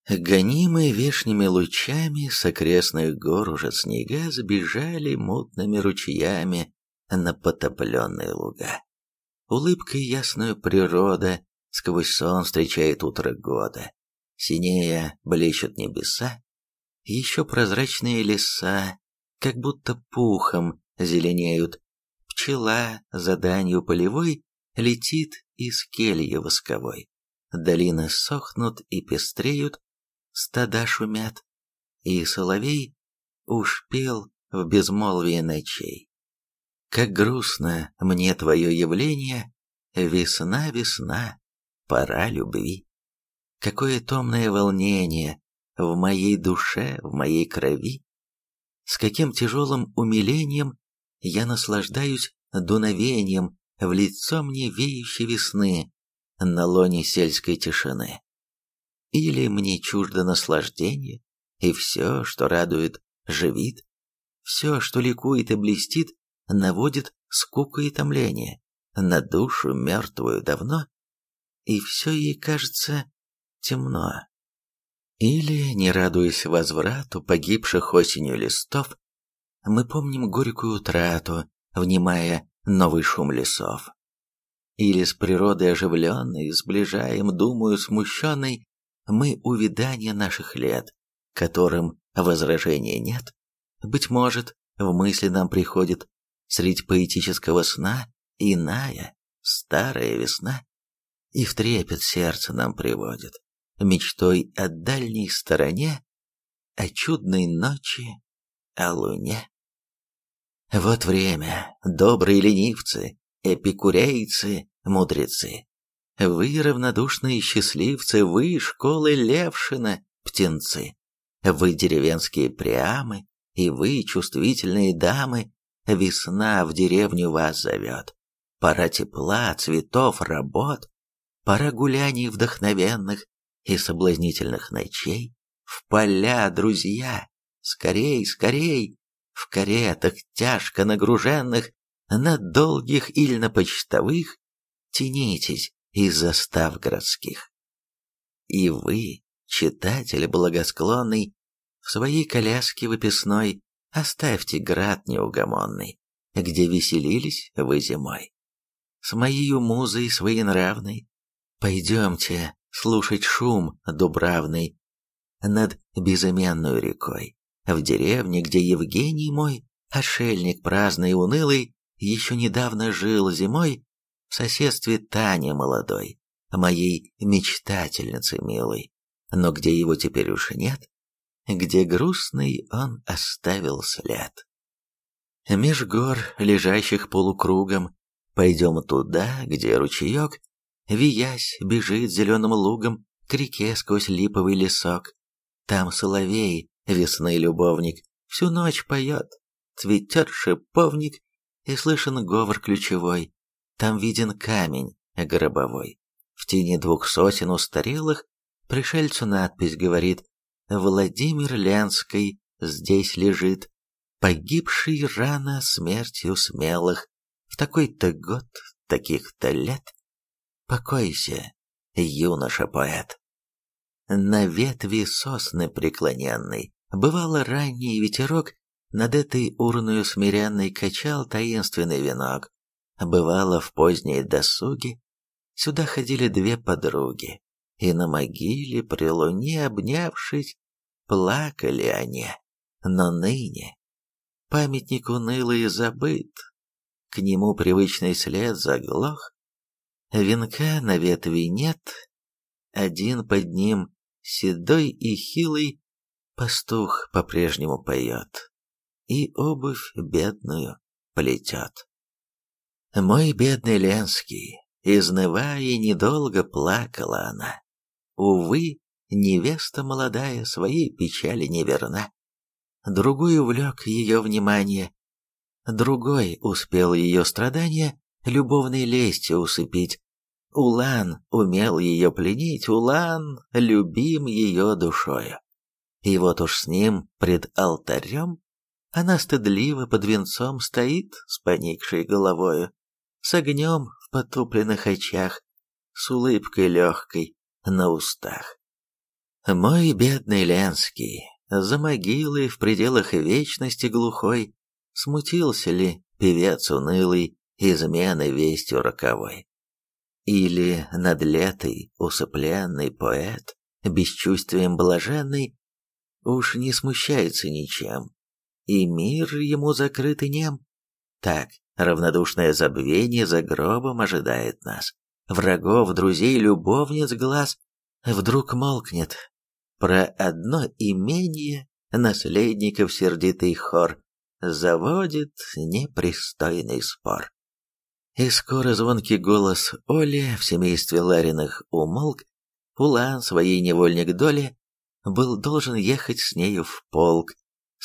Гонимые вешними лучами с окрестных гор уже снега сбежали мутными ручьями на потопленные луга. Улыбкой ясную природа сквозь сон встречает утро года. Синее блещут небеса, еще прозрачные леса, как будто пухом зеленеют. Пчела за данью полевой летит из кельи восковой. Долины сохнут и пестреют, стада шумят, и соловей уж пел в безмолвии ночей. Как грустно мне твое явление, весна, весна, пора любви. Какое томное волнение в моей душе, в моей крови. С каким тяжелым умилением я наслаждаюсь дуновением в лицо мне веющей весны на лоне сельской тишины. Или мне чуждо наслаждение, и все, что радует, живит, все, что ликует и блестит, наводит скуку и томление на душу мертвую давно, и все ей кажется темно. Или, не радуясь возврату погибших осенью листов, мы помним горькую утрату, внимая новый шум лесов. Или с природой оживленной, сближаем, думаю, смущенной, мы увидание наших лет, которым возражения нет. Быть может, в мысли нам приходит средь поэтического сна иная, старая весна, и в трепет сердце нам приводит, мечтой о дальней стороне, о чудной ночи, о луне. Вот время, добрые ленивцы, эпикурейцы, мудрецы. Вы равнодушные счастливцы, вы школы Левшина, птенцы. Вы деревенские прямы, и вы чувствительные дамы, Весна в деревню вас зовет. Пора тепла, цветов, работ. Пора гуляний вдохновенных и соблазнительных ночей. В поля, друзья, скорей, скорей, в каретах тяжко нагруженных, на долгих или на почтовых, тянитесь из застав городских. И вы, читатель благосклонный, в своей коляске выписной Оставьте град неугомонный, где веселились вы зимой. С моею музой своенравной пойдемте слушать шум дубравный над безыменную рекой. В деревне, где Евгений мой, отшельник праздный и унылый, еще недавно жил зимой в соседстве Тани молодой, моей мечтательницы милой. Но где его теперь уж нет, где грустный он оставил след. Меж гор, лежащих полукругом, пойдем туда, где ручеек, виясь, бежит зеленым лугом к реке сквозь липовый лесок. Там соловей, весны любовник, всю ночь поет, цветет шиповник, и слышен говор ключевой. Там виден камень гробовой. В тени двух сосен устарелых пришельцу надпись говорит «Владимир Ленский здесь лежит, погибший рано смертью смелых, в такой-то год, таких-то лет. Покойся, юноша-поэт». На ветви сосны преклоненный, бывало ранний ветерок над этой урною смиренной качал таинственный венок. Бывало в поздней досуге, сюда ходили две подруги, и на могиле при луне обнявшись, плакали они. Но ныне памятник унылый забыт, к нему привычный след заглох, венка на ветви нет, один под ним седой и хилый пастух по-прежнему поет и обувь бедную плетет. Мой бедный Ленский, изнывая, недолго плакала она. Увы, невеста молодая своей печали не верна. Другой увлек ее внимание, другой успел ее страдания любовной лестью усыпить. Улан умел ее пленить, Улан любим ее душою. И вот уж с ним пред алтарем она стыдливо под венцом стоит с поникшей головою, с огнем в потупленных очах, с улыбкой легкой на устах. Мой бедный Ленский, за могилой в пределах вечности глухой, смутился ли певец унылый измены вестью роковой? Или над летой усыпленный поэт, бесчувствием блаженный, уж не смущается ничем, и мир ему закрыт и нем. Так, равнодушное забвение за гробом ожидает нас. Врагов, друзей, любовниц глаз вдруг молкнет. Про одно имение наследников сердитый хор заводит непристойный спор. И скоро звонкий голос Оли в семействе Лариных умолк, Улан своей невольник доли был должен ехать с нею в полк,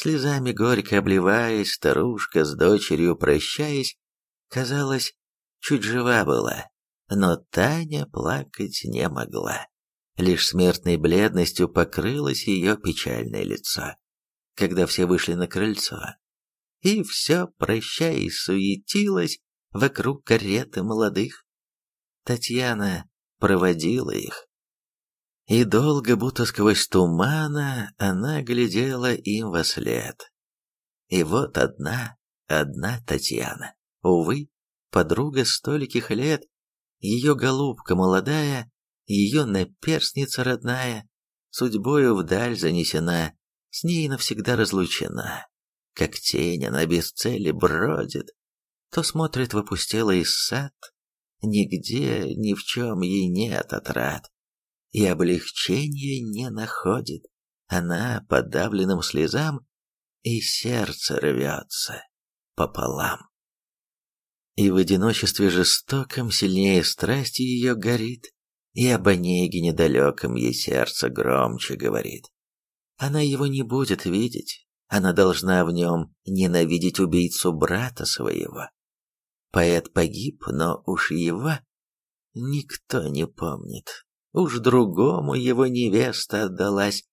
Слезами горько обливаясь, старушка с дочерью прощаясь, казалось, чуть жива была, но Таня плакать не могла. Лишь смертной бледностью покрылось ее печальное лицо, когда все вышли на крыльцо. И все, прощаясь, суетилось вокруг кареты молодых. Татьяна проводила их. И долго, будто сквозь тумана, она глядела им во след. И вот одна, одна Татьяна, увы, подруга стольких лет, ее голубка молодая, ее наперстница родная, судьбою вдаль занесена, с ней навсегда разлучена. Как тень она без цели бродит, то смотрит в опустелый сад, нигде ни в чем ей нет отрад и облегчения не находит. Она подавленным слезам, и сердце рвется пополам. И в одиночестве жестоком сильнее страсти ее горит, и об Онеге недалеком ей сердце громче говорит. Она его не будет видеть, она должна в нем ненавидеть убийцу брата своего. Поэт погиб, но уж его никто не помнит. Уж другому его невеста отдалась.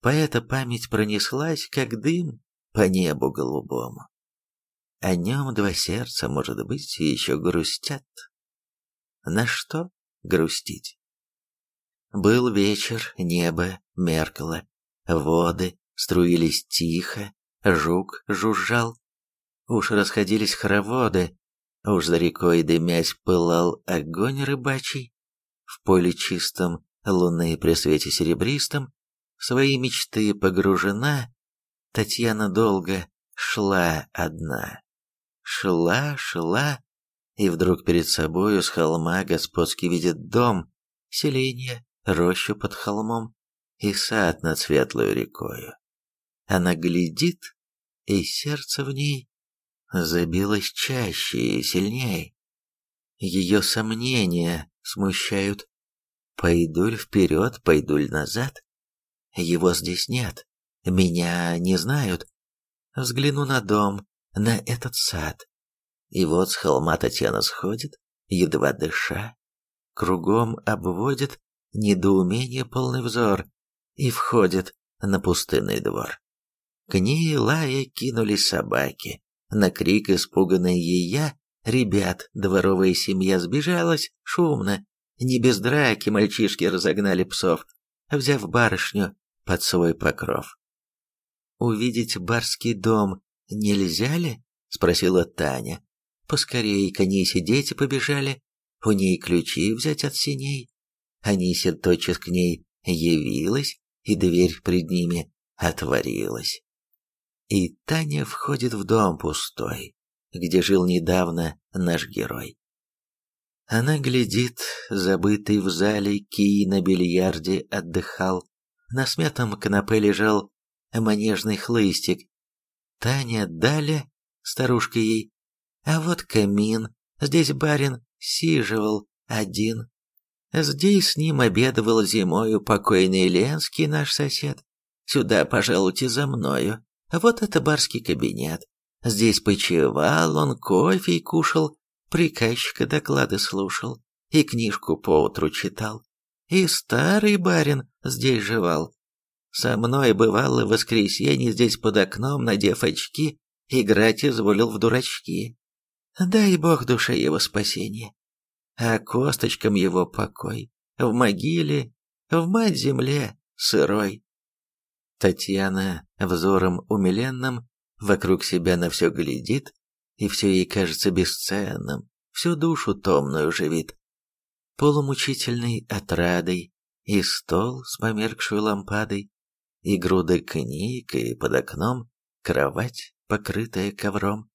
Поэта память пронеслась, как дым по небу голубому. О нем два сердца, может быть, еще грустят. На что грустить? Был вечер, небо меркло, воды струились тихо, жук жужжал. Уж расходились хороводы, уж за рекой дымясь пылал огонь рыбачий в поле чистом луны при свете серебристом, в свои мечты погружена, Татьяна долго шла одна. Шла, шла, и вдруг перед собою с холма господский видит дом, селение, рощу под холмом и сад над светлой рекою. Она глядит, и сердце в ней забилось чаще и сильней. Ее сомнения смущают. Пойду ли вперед, пойду ли назад? Его здесь нет, меня не знают. Взгляну на дом, на этот сад. И вот с холма Татьяна сходит, едва дыша, кругом обводит недоумение полный взор и входит на пустынный двор. К ней лая кинулись собаки, на крик испуганная ея, ребят, дворовая семья сбежалась шумно, не без драки мальчишки разогнали псов, взяв барышню под свой покров. «Увидеть барский дом нельзя ли?» — спросила Таня. Поскорей к Анисе дети побежали, у ней ключи взять от синей. Анисе тотчас к ней явилась, и дверь пред ними отворилась. И Таня входит в дом пустой, где жил недавно наш герой. Она глядит, забытый в зале кий на бильярде отдыхал, на смятом канапе лежал манежный хлыстик. Таня Даля, старушка ей, а вот камин, здесь барин сиживал один. Здесь с ним обедывал зимою покойный Ленский наш сосед. Сюда, пожалуйте, за мною. Вот это барский кабинет. Здесь почевал он, кофе кушал, приказчика доклады слушал и книжку поутру читал. И старый барин здесь жевал. Со мной бывало в воскресенье здесь под окном, надев очки, играть изволил в дурачки. Дай бог душе его спасение, а косточкам его покой, в могиле, в мать-земле сырой. Татьяна взором умиленным вокруг себя на все глядит, и все ей кажется бесценным, всю душу томную живит. Полумучительной отрадой и стол с померкшей лампадой, и груды книг, и под окном кровать, покрытая ковром,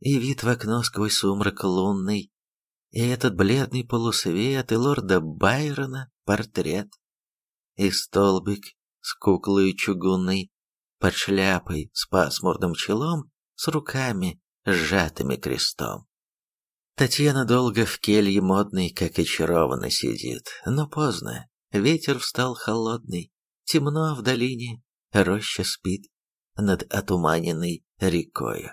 и вид в окно сквозь сумрак лунный, и этот бледный полусвет, и лорда Байрона портрет, и столбик с куклой чугунной, под шляпой с пасмурным челом, с руками, сжатыми крестом. Татьяна долго в келье модной, как очарованно сидит, но поздно, ветер встал холодный, темно в долине, роща спит над отуманенной рекою.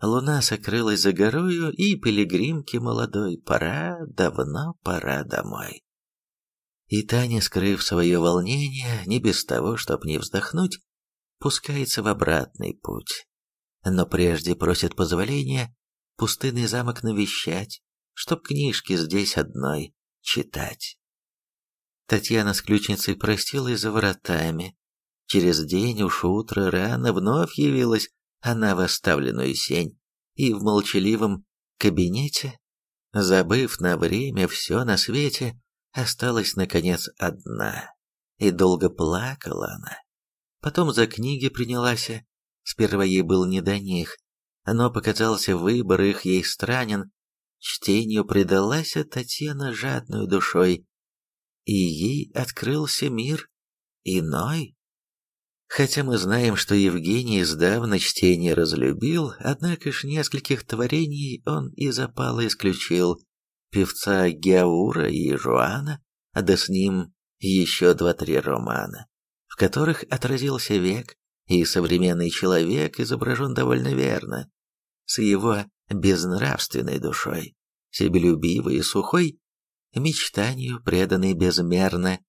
Луна сокрылась за горою, и пилигримке молодой пора, давно пора домой. И Таня, скрыв свое волнение, не без того, чтоб не вздохнуть, пускается в обратный путь. Но прежде просит позволения пустынный замок навещать, чтоб книжки здесь одной читать. Татьяна с ключницей простилась за воротами. Через день уж утро рано вновь явилась она в оставленную сень, и в молчаливом кабинете, забыв на время все на свете, осталась, наконец, одна. И долго плакала она. Потом за книги принялась. Сперва ей был не до них, но показался выбор их ей странен. Чтению предалась Татьяна жадную душой, и ей открылся мир иной. Хотя мы знаем, что Евгений издавна чтение разлюбил, однако ж нескольких творений он из опала исключил. Певца Геаура и Жуана, да с ним еще два-три романа, которых отразился век, и современный человек изображен довольно верно, с его безнравственной душой, себелюбивой и сухой, мечтанию преданной безмерно,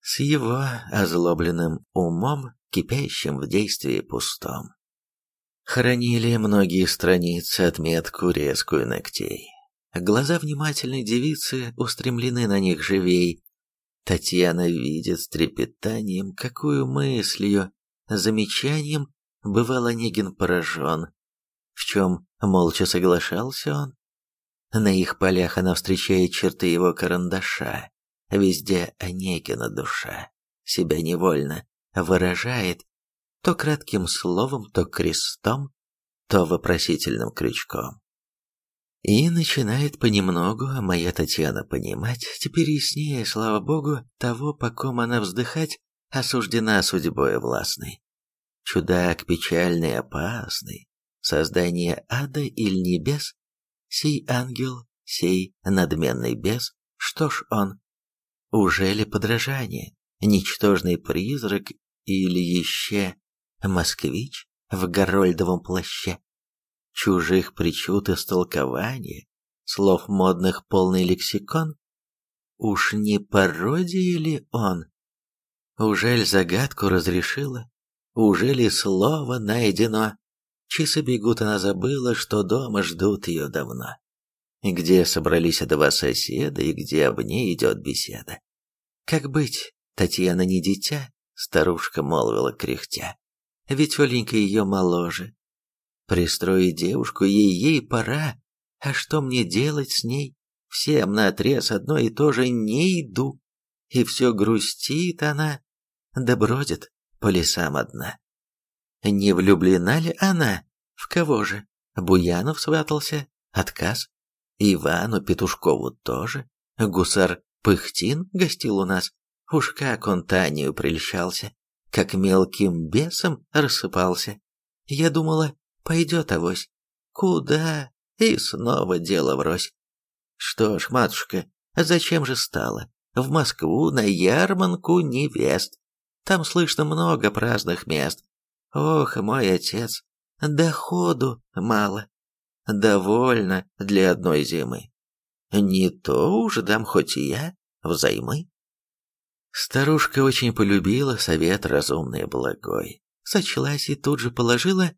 с его озлобленным умом кипящим в действии пустом. Хранили многие страницы отметку резкую ногтей. Глаза внимательной девицы устремлены на них живей. Татьяна видит с трепетанием, какую мыслью, замечанием бывал Онегин поражен. В чем молча соглашался он. На их полях она встречает черты его карандаша. Везде Онегина душа. Себя невольно выражает то кратким словом, то крестом, то вопросительным крючком. И начинает понемногу моя Татьяна понимать, теперь яснее, слава богу, того, по ком она вздыхать, осуждена судьбой властной. Чудак печальный, опасный, создание ада или небес, сей ангел, сей надменный бес, что ж он? Уже ли подражание, ничтожный призрак или еще москвич в горольдовом плаще. Чужих причуд истолкования, слов модных полный лексикон. Уж не пародия ли он? Ужель загадку разрешила? Ужели слово найдено? Часы бегут, она забыла, что дома ждут ее давно. Где собрались два соседа и где об ней идет беседа? Как быть, Татьяна не дитя, старушка молвила кряхтя. Ведь Оленька ее моложе. Пристроить девушку ей-ей пора, а что мне делать с ней? Всем наотрез одно и то же не иду. И все грустит она, да бродит по лесам одна. Не влюблена ли она? В кого же? Буянов сватался? Отказ. Ивану Петушкову тоже. Гусар Пыхтин гостил у нас. Уж как он Танию прельщался, как мелким бесом рассыпался. Я думала, пойдет авось. Куда? И снова дело врозь. Что ж, матушка, зачем же стало? В Москву на ярманку невест. Там слышно много праздных мест. Ох, мой отец, доходу мало. Довольно для одной зимы. Не то уж дам хоть и я взаймы. Старушка очень полюбила совет разумный и благой. Сочлась и тут же положила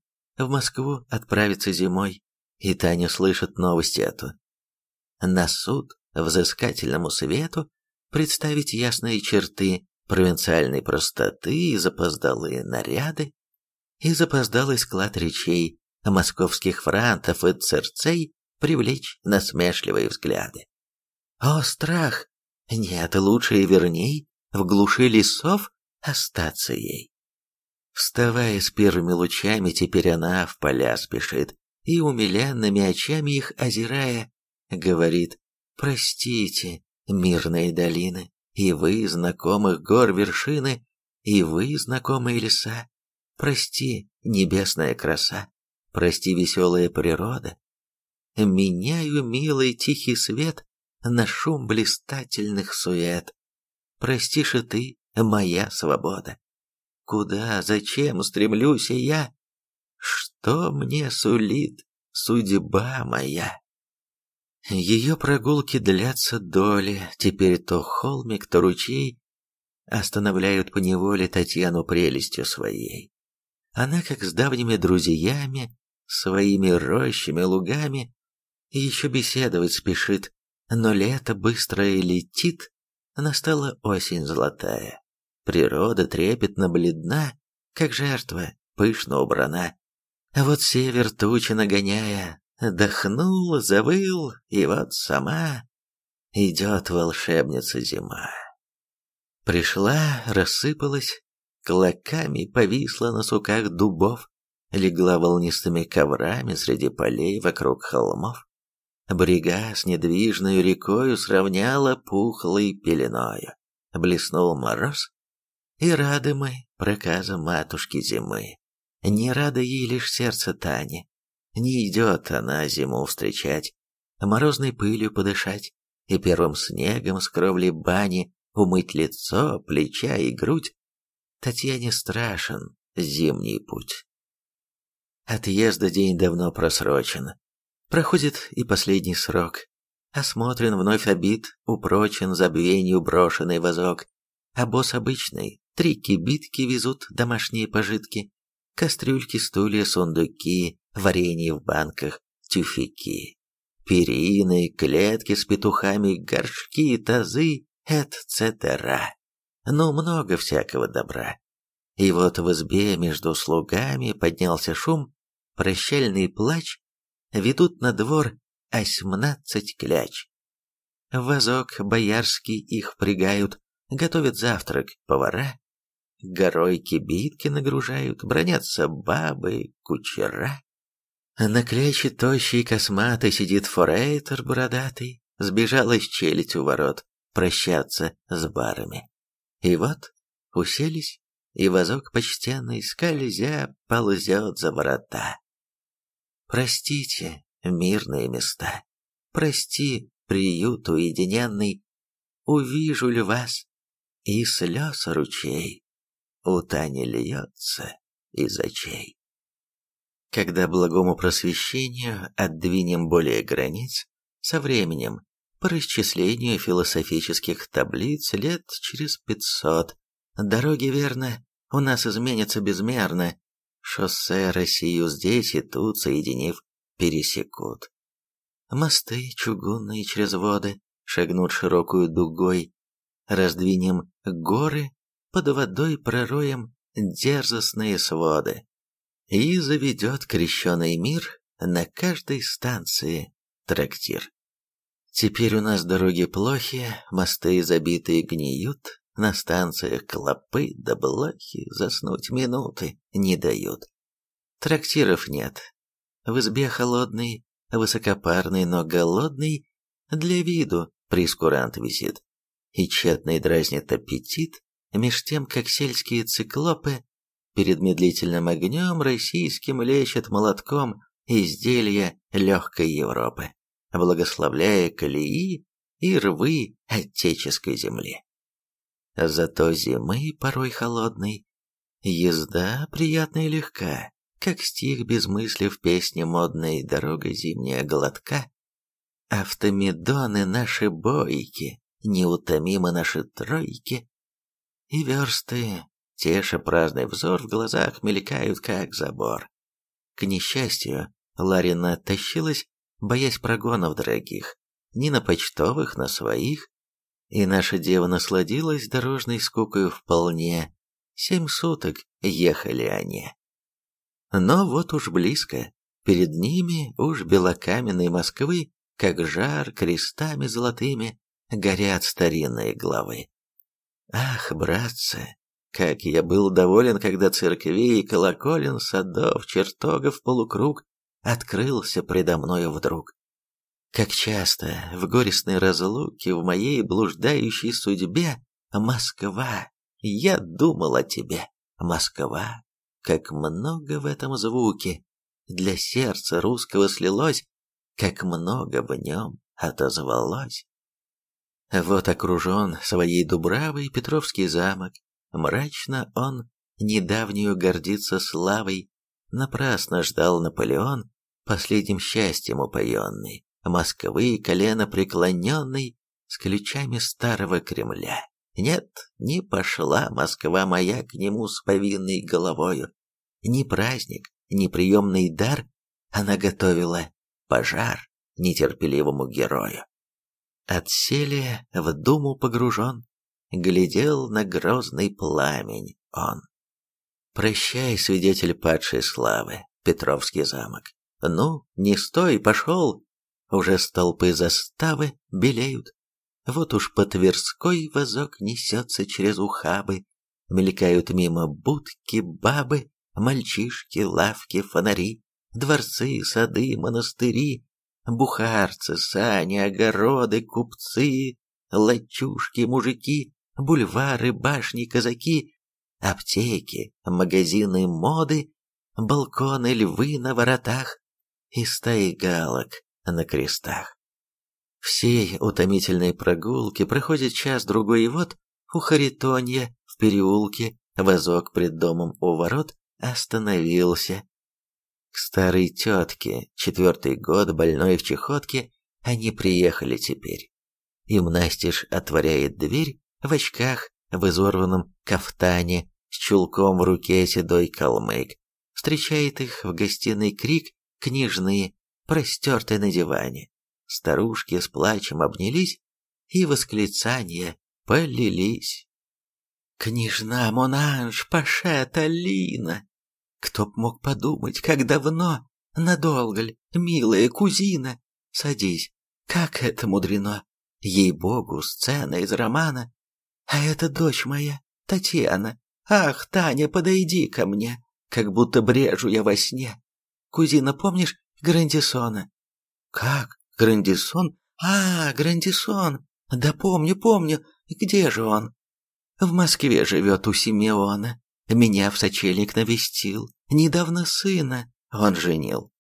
в Москву отправиться зимой. И Таня слышит новости эту. На суд взыскательному свету представить ясные черты провинциальной простоты и запоздалые наряды, и запоздалый склад речей московских франтов и церцей привлечь насмешливые взгляды. О, страх! Нет, лучше и верней в глуши лесов остаться ей. Вставая с первыми лучами, теперь она в поля спешит, и умиленными очами их озирая, говорит «Простите, мирные долины, и вы, знакомых гор вершины, и вы, знакомые леса, прости, небесная краса, прости, веселая природа. Меняю милый тихий свет на шум блистательных сует. Прости же ты, моя свобода. Куда, зачем стремлюсь я? Что мне сулит судьба моя? Ее прогулки длятся доли, теперь то холмик, то ручей останавливают поневоле Татьяну прелестью своей. Она, как с давними друзьями, своими рощами, лугами, еще беседовать спешит, но лето быстрое летит, настала осень золотая. Природа трепетно бледна, как жертва, пышно убрана. А вот север тучи нагоняя, Дохнул, завыл, и вот сама идет волшебница зима. Пришла, рассыпалась, клоками повисла на суках дубов, легла волнистыми коврами среди полей вокруг холмов. Брега с недвижной рекою сравняла пухлой пеленою. Блеснул мороз, и рады мы проказам матушки зимы. Не рада ей лишь сердце Тани, не идет она зиму встречать, морозной пылью подышать и первым снегом с кровли бани умыть лицо, плеча и грудь. Татьяне страшен зимний путь. Отъезда день давно просрочен. Проходит и последний срок. Осмотрен, вновь обид, упрочен забвенью брошенный вазок. А босс обычный, три кибитки везут домашние пожитки, кастрюльки, стулья, сундуки, варенье в банках, тюфяки, перины, клетки с петухами, горшки, тазы, etc. Ну, много всякого добра. И вот в избе между слугами поднялся шум, прощальный плач, ведут на двор осьмнадцать кляч. В вазок боярский их впрягают, готовят завтрак повара, горой кибитки нагружают, бронятся бабы, кучера. На кляче тощий косматый сидит форейтер бородатый, сбежалась челядь у ворот прощаться с барами. И вот уселись, и возок почтенный, скользя, ползет за ворота. Простите, мирные места, прости, приют уединенный, увижу ли вас, и слез ручей у Тани льется из очей. Когда благому просвещению отдвинем более границ, со временем, по расчислению философических таблиц лет через пятьсот. Дороги, верно, у нас изменятся безмерно. Шоссе Россию здесь и тут, соединив, пересекут. Мосты чугунные через воды шагнут широкую дугой. Раздвинем горы, под водой пророем дерзостные своды. И заведет крещеный мир на каждой станции трактир. Теперь у нас дороги плохи, мосты забитые гниют, на станциях клопы да блохи заснуть минуты не дают. Трактиров нет. В избе холодный, высокопарный, но голодный, для виду прескурант висит. И тщетный дразнит аппетит, меж тем, как сельские циклопы перед медлительным огнем российским лечат молотком изделия легкой Европы благословляя колеи и рвы отеческой земли. Зато зимы порой холодной, езда приятная и легка, как стих без мысли в песне модной «Дорога зимняя глотка». Автомедоны наши бойки, неутомимы наши тройки, и версты, теша праздный взор, в глазах мелькают, как забор. К несчастью, Ларина тащилась боясь прогонов дорогих, ни на почтовых, на своих, и наша дева насладилась дорожной скукою вполне. Семь суток ехали они. Но вот уж близко, перед ними уж белокаменной Москвы, как жар крестами золотыми, горят старинные главы. Ах, братцы, как я был доволен, когда церквей, колоколен, садов, чертогов полукруг открылся предо мною вдруг. Как часто в горестной разлуке в моей блуждающей судьбе Москва, я думал о тебе, Москва, как много в этом звуке для сердца русского слилось, как много в нем отозвалось. Вот окружен своей дубравой Петровский замок, мрачно он недавнюю гордится славой, Напрасно ждал Наполеон, последним счастьем упоенный, Москвы колено преклоненный, с ключами старого Кремля. Нет, не пошла Москва моя к нему с повинной головою. Ни праздник, ни приемный дар она готовила пожар нетерпеливому герою. Отсели в думу погружен, глядел на грозный пламень он. Прощай, свидетель падшей славы, Петровский замок. Ну, не стой, пошел. Уже столпы заставы белеют. Вот уж по Тверской вазок несется через ухабы. Мелькают мимо будки, бабы, мальчишки, лавки, фонари, дворцы, сады, монастыри, бухарцы, сани, огороды, купцы, лачушки, мужики, бульвары, башни, казаки, аптеки, магазины моды, балконы, львы на воротах и стаи галок на крестах. Всей утомительной прогулки проходит час-другой, и вот у Харитонья в переулке вазок пред домом у ворот остановился. К старой тетке, четвертый год, больной в чехотке, они приехали теперь. Им настежь отворяет дверь в очках, в изорванном кафтане, с чулком в руке седой калмык. Встречает их в гостиной крик княжны, простертые на диване. Старушки с плачем обнялись, и восклицания полились. «Княжна Монанж, Пашета, Лина! Кто б мог подумать, как давно, надолго ль, милая кузина? Садись, как это мудрено! Ей-богу, сцена из романа! А это дочь моя, Татьяна, «Ах, Таня, подойди ко мне!» Как будто брежу я во сне. Кузина, помнишь Грандисона? Как? Грандисон? А, Грандисон! Да помню, помню. Где же он? В Москве живет у Симеона. Меня в сочельник навестил. Недавно сына он женил.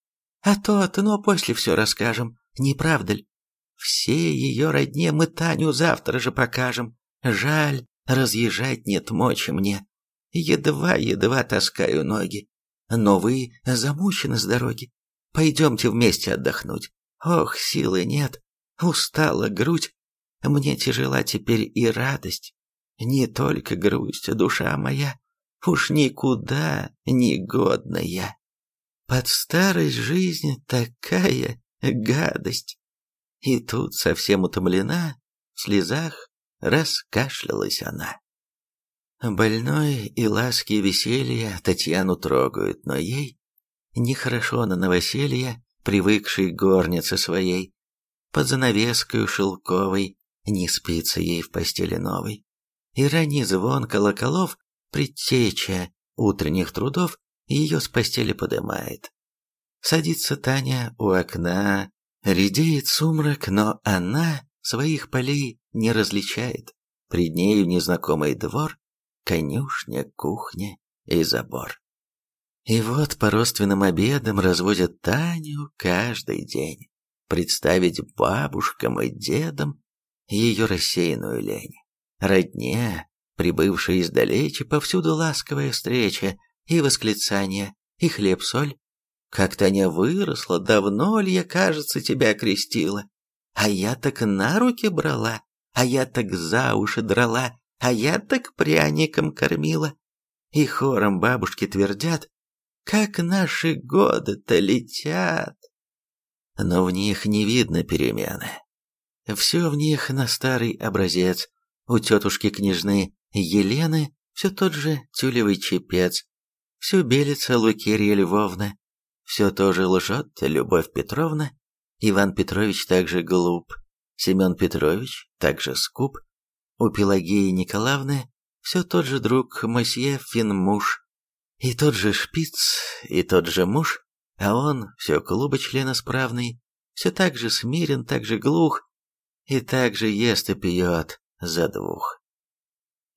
А тот, но после все расскажем. Не правда ли? Все ее родне мы Таню завтра же покажем. Жаль, разъезжать нет мочи мне. Едва-едва таскаю ноги. Но вы замучены с дороги. Пойдемте вместе отдохнуть. Ох, силы нет. устала грудь, мне тяжела теперь и радость. Не только грусть, душа моя, уж никуда не годная. Под старость жизнь такая гадость. И тут совсем утомлена, в слезах раскашлялась она. Больной и ласки и веселье Татьяну трогают, но ей нехорошо на новоселье, привыкшей горнице своей. Под занавеской шелковой не спится ей в постели новой. И ранний звон колоколов, предтеча утренних трудов, ее с постели подымает. Садится Таня у окна, редеет сумрак, но она своих полей не различает. Пред нею незнакомый двор, конюшня, кухня и забор. И вот по родственным обедам разводят Таню каждый день. Представить бабушкам и дедам ее рассеянную лень. Родня, прибывшая издалече, повсюду ласковая встреча и восклицание, и хлеб-соль. Как Таня выросла, давно ли я, кажется, тебя крестила? А я так на руки брала, а я так за уши драла, а я так пряником кормила. И хором бабушки твердят, как наши годы-то летят. Но в них не видно перемены. Все в них на старый образец. У тетушки княжны Елены все тот же тюлевый чепец. Все белится Лукерья Львовна. Все тоже лжет Любовь Петровна. Иван Петрович также глуп. Семен Петрович также скуп. У Пелагеи Николаевны все тот же друг Мосье Финмуш. И тот же шпиц, и тот же муж, а он все клуба членосправный, все так же смирен, так же глух, и так же ест и пьет за двух.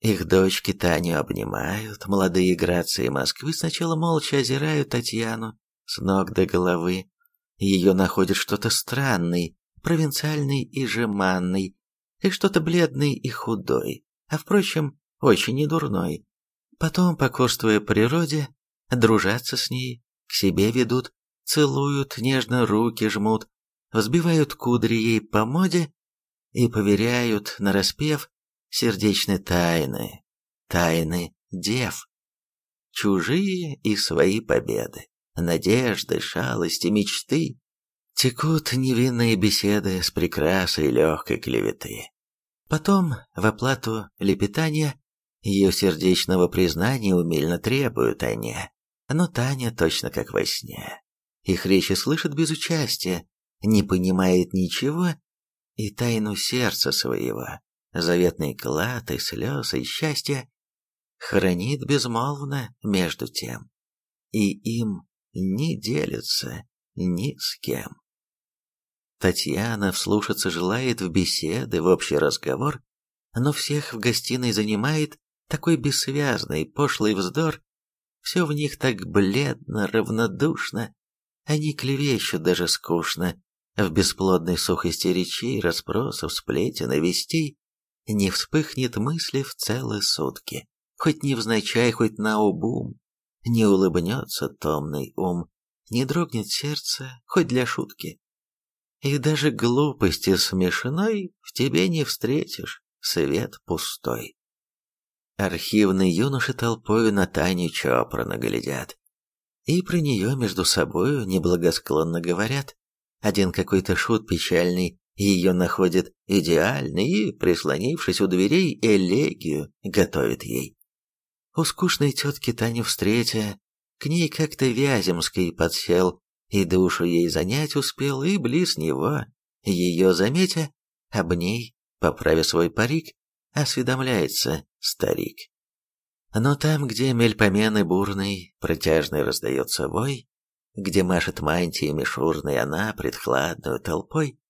Их дочки Таню обнимают, молодые грации Москвы сначала молча озирают Татьяну с ног до головы. Ее находят что-то странный, провинциальный и жеманный, и что-то бледный и худой, а впрочем, очень недурной. Потом, покорствуя природе, дружатся с ней, к себе ведут, целуют, нежно руки жмут, взбивают кудри ей по моде и поверяют, нараспев, сердечные тайны, тайны дев. Чужие и свои победы, надежды, шалости, мечты. Текут невинные беседы с прекрасой легкой клеветы. Потом, в оплату лепетания, ее сердечного признания умельно требуют они. Но Таня точно как во сне. Их речи слышит без участия, не понимает ничего, и тайну сердца своего, заветный клад и слез и счастья, хранит безмолвно между тем, и им не делится ни с кем. Татьяна вслушаться желает в беседы, в общий разговор, но всех в гостиной занимает такой бессвязный, пошлый вздор, все в них так бледно, равнодушно, они клевещут даже скучно, в бесплодной сухости речей, расспросов, сплетен и вестей не вспыхнет мысли в целые сутки, хоть невзначай, хоть на обум, не улыбнется томный ум, не дрогнет сердце, хоть для шутки. И даже глупости смешной в тебе не встретишь, свет пустой. Архивные юноши толпою на Таню чопорно глядят. И про нее между собою неблагосклонно говорят. Один какой-то шут печальный ее находит идеальной и, прислонившись у дверей, элегию готовит ей. У скучной тетки Таню встретя, к ней как-то Вяземский подсел, и душу ей занять успел, и близ него, ее заметя, об ней, поправя свой парик, осведомляется старик. Но там, где мельпомены бурный, протяжный раздается вой, где машет мантией мишурной она пред хладную толпой,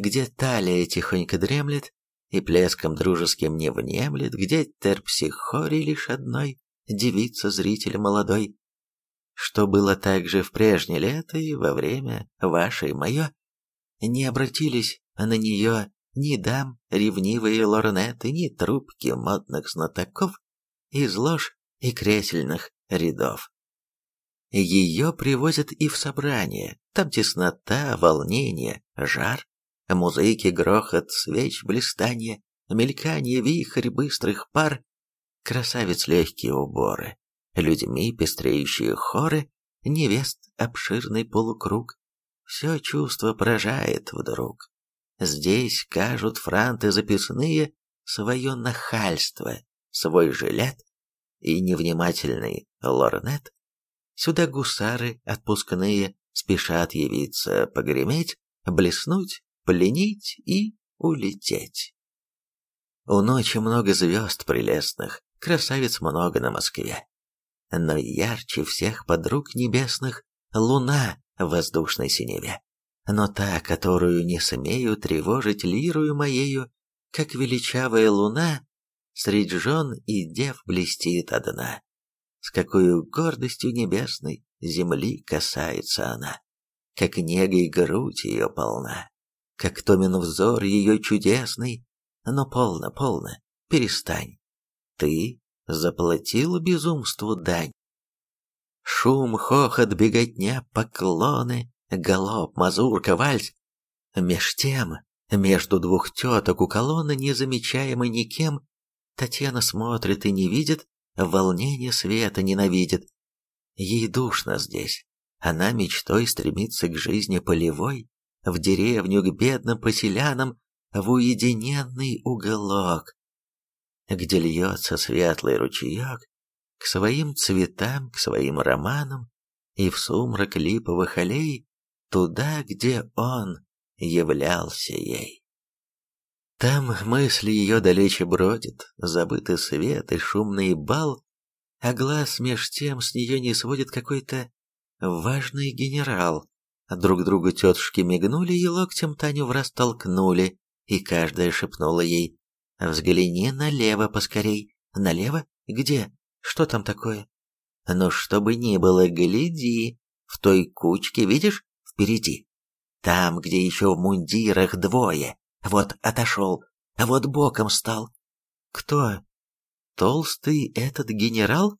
где талия тихонько дремлет и плеском дружеским не внемлет, где терпсихорий лишь одной, девица зритель молодой, что было также в прежнее лето и во время вашей мое, не обратились на нее ни дам ревнивые лорнеты, ни трубки модных знатоков из лож и кресельных рядов. Ее привозят и в собрание, там теснота, волнение, жар, музыки, грохот, свеч, блистанье, мельканье, вихрь быстрых пар, красавиц легкие уборы, людьми пестреющие хоры, невест обширный полукруг. Все чувство поражает вдруг. Здесь кажут франты записные свое нахальство, свой жилет и невнимательный лорнет. Сюда гусары отпускные спешат явиться, погреметь, блеснуть, пленить и улететь. У ночи много звезд прелестных, красавиц много на Москве. Но ярче всех подруг небесных луна в воздушной синеве. Но та, которую не смею тревожить лирую моею, как величавая луна, средь жен и дев блестит одна. С какой гордостью небесной земли касается она, как негой грудь ее полна, как томен взор ее чудесный, но полно, полно, перестань. Ты заплатил безумству дань. Шум, хохот, беготня, поклоны, галоп, мазурка, вальс. Меж тем, между двух теток у колонны, незамечаемой никем, Татьяна смотрит и не видит, волнение света ненавидит. Ей душно здесь. Она мечтой стремится к жизни полевой, в деревню к бедным поселянам, в уединенный уголок, где льется светлый ручеек, к своим цветам, к своим романам, и в сумрак липовых аллей, туда, где он являлся ей. Там мысли ее далече бродит, забытый свет и шумный бал, а глаз меж тем с нее не сводит какой-то важный генерал. Друг другу тетушки мигнули и локтем Таню враз толкнули, и каждая шепнула ей «Взгляни налево поскорей». «Налево? Где? Что там такое?» «Ну, что бы ни было, гляди. В той кучке, видишь, впереди. Там, где еще в мундирах двое. Вот отошел, а вот боком стал. Кто? Толстый этот генерал?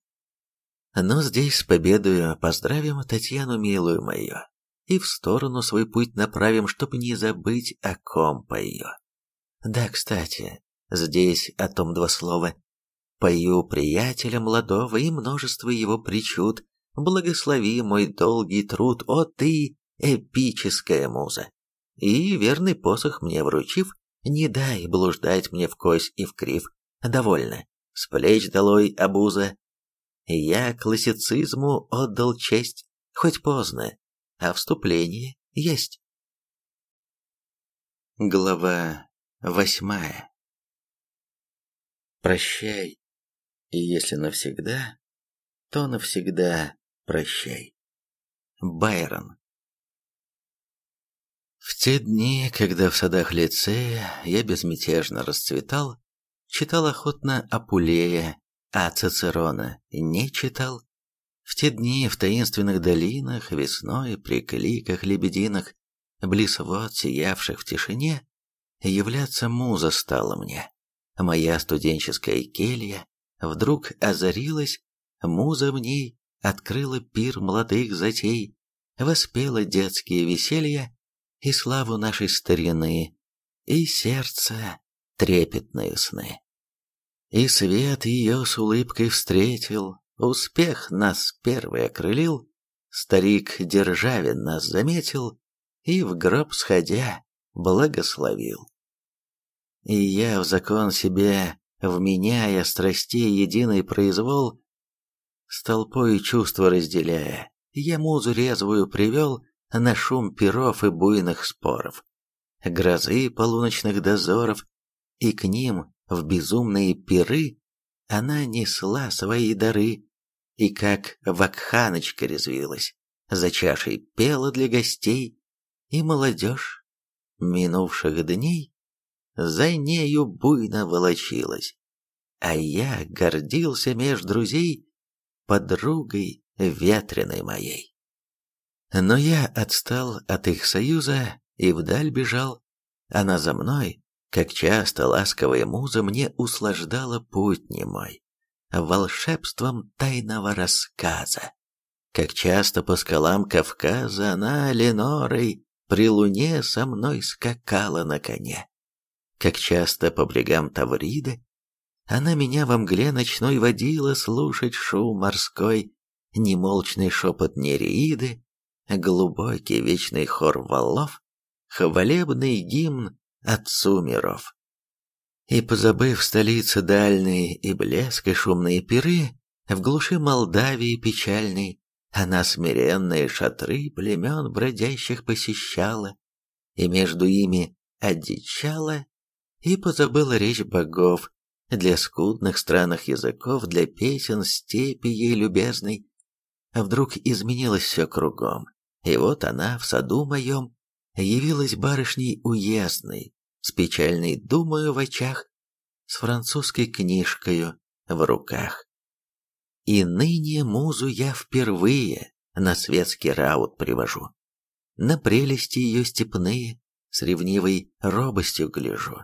Но здесь с победою поздравим Татьяну милую мою и в сторону свой путь направим, чтоб не забыть, о ком пою. Да, кстати, здесь о том два слова. Пою приятеля молодого и множество его причуд. Благослови мой долгий труд, о ты, эпическая муза. И верный посох мне вручив, не дай блуждать мне в кость и в крив. Довольно, с плеч долой обуза. Я классицизму отдал честь, хоть поздно, а вступление есть. Глава восьмая Прощай, и если навсегда, то навсегда прощай. Байрон В те дни, когда в садах лицея я безмятежно расцветал, читал охотно Апулея, а Цицерона не читал, в те дни в таинственных долинах, весной, при кликах лебединах, близ вод, сиявших в тишине, являться муза стала мне. Моя студенческая келья вдруг озарилась, муза в ней открыла пир молодых затей, воспела детские веселья и славу нашей старины, и сердце трепетные сны. И свет ее с улыбкой встретил, Успех нас первый окрылил, старик Державин нас заметил и в гроб сходя благословил. И я в закон себе, вменяя страстей единый произвол, с толпой чувства разделяя, я музу резвую привел на шум перов и буйных споров, грозы полуночных дозоров, и к ним в безумные пиры она несла свои дары, и как вакханочка резвилась, за чашей пела для гостей, и молодежь минувших дней за нею буйно волочилась. А я гордился меж друзей подругой ветреной моей. Но я отстал от их союза и вдаль бежал, она за мной как часто ласковая муза мне услаждала путь немой, волшебством тайного рассказа. Как часто по скалам Кавказа она Ленорой при луне со мной скакала на коне. Как часто по брегам Тавриды она меня во мгле ночной водила слушать шум морской, немолчный шепот нереиды, глубокий вечный хор валов, хвалебный гимн отцу миров. И позабыв столицы дальние и блеск и шумные пиры, в глуши Молдавии печальной, она смиренные шатры племен бродящих посещала, и между ими одичала, и позабыла речь богов, для скудных странных языков, для песен степи ей любезной. А вдруг изменилось все кругом, и вот она в саду моем явилась барышней уездной, с печальной думою в очах, с французской книжкою в руках. И ныне музу я впервые на светский раут привожу. На прелести ее степные с ревнивой робостью гляжу.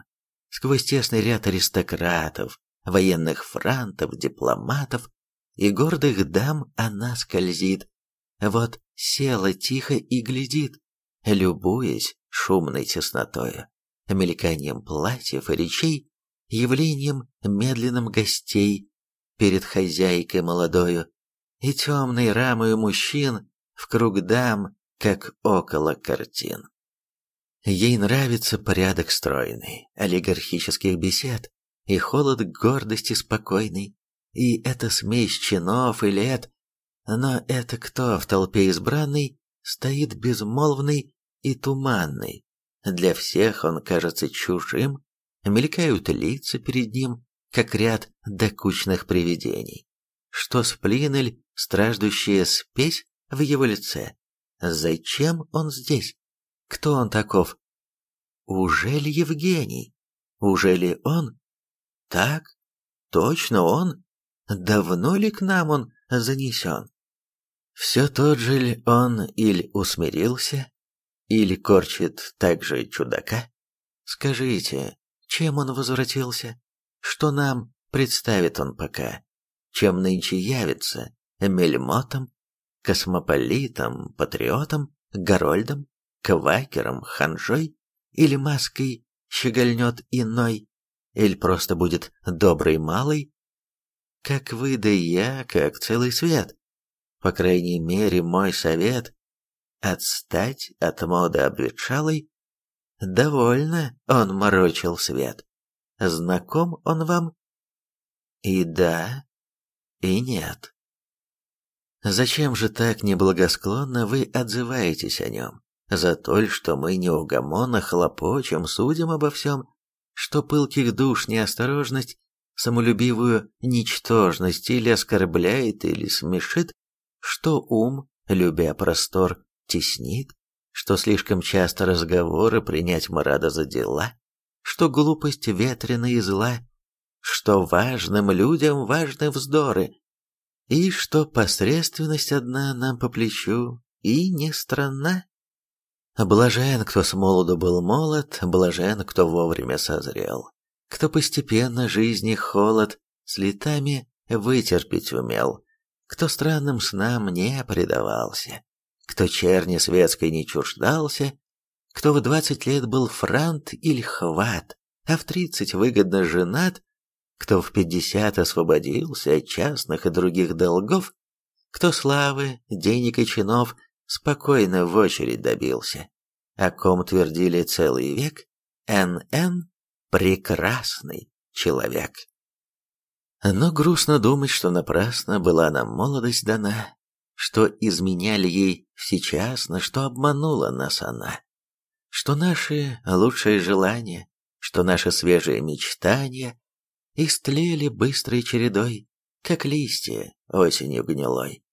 Сквозь тесный ряд аристократов, военных франтов, дипломатов и гордых дам она скользит. Вот села тихо и глядит, любуясь шумной теснотою, мельканием платьев и речей, явлением медленным гостей, перед хозяйкой молодою, и темной рамою мужчин в круг дам, как около картин. Ей нравится порядок стройный, олигархических бесед, и холод гордости спокойный, и это смесь чинов и лет, но это кто в толпе избранный стоит безмолвный и туманный, для всех он кажется чужим, мелькают лица перед ним, как ряд докучных привидений. Что сплинель, страждущая спесь в его лице? Зачем он здесь? Кто он таков? Ужели Евгений? Ужели он? Так, точно он? Давно ли к нам он занесен? Все тот же ли он или усмирился, или корчит так же чудака? Скажите, чем он возвратился? что нам представит он пока, чем нынче явится, мельмотом, космополитом, патриотом, горольдом, квакером, ханжой или маской щегольнет иной, или просто будет добрый малый, как вы да я, как целый свет. По крайней мере, мой совет — отстать от моды обветшалой. Довольно он морочил свет. Знаком он вам? И да, и нет. Зачем же так неблагосклонно вы отзываетесь о нем? За то, что мы неугомонно хлопочем, судим обо всем, что пылких душ неосторожность, самолюбивую ничтожность или оскорбляет, или смешит, что ум, любя простор, теснит, что слишком часто разговоры принять мы рада за дела, что глупость ветрена и зла, что важным людям важны вздоры, и что посредственность одна нам по плечу и не странна. Блажен, кто с молоду был молод, блажен, кто вовремя созрел, кто постепенно жизни холод с летами вытерпеть умел, кто странным снам не предавался, кто черни светской не чуждался, кто в двадцать лет был франт или хват, а в тридцать выгодно женат, кто в пятьдесят освободился от частных и других долгов, кто славы, денег и чинов спокойно в очередь добился, о ком твердили целый век, Н.Н. прекрасный человек. Но грустно думать, что напрасно была нам молодость дана, что изменяли ей всечасно, что обманула нас она что наши лучшие желания, что наши свежие мечтания истлели быстрой чередой, как листья осенью гнилой.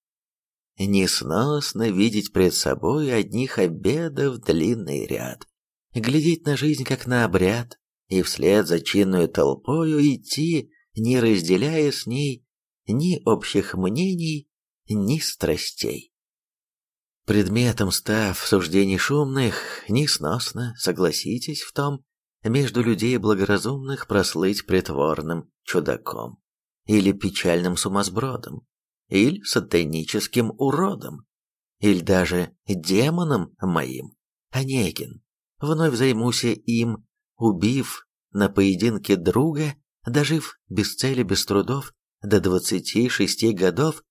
Несносно видеть пред собой одних обедов длинный ряд, глядеть на жизнь как на обряд, и вслед за чинную толпою идти, не разделяя с ней ни общих мнений, ни страстей. Предметом став суждений шумных, несносно, согласитесь в том, между людей благоразумных прослыть притворным чудаком, или печальным сумасбродом, или сатаническим уродом, или даже демоном моим. Онегин. Вновь займуся им, убив на поединке друга, дожив без цели, без трудов, до двадцати шести годов,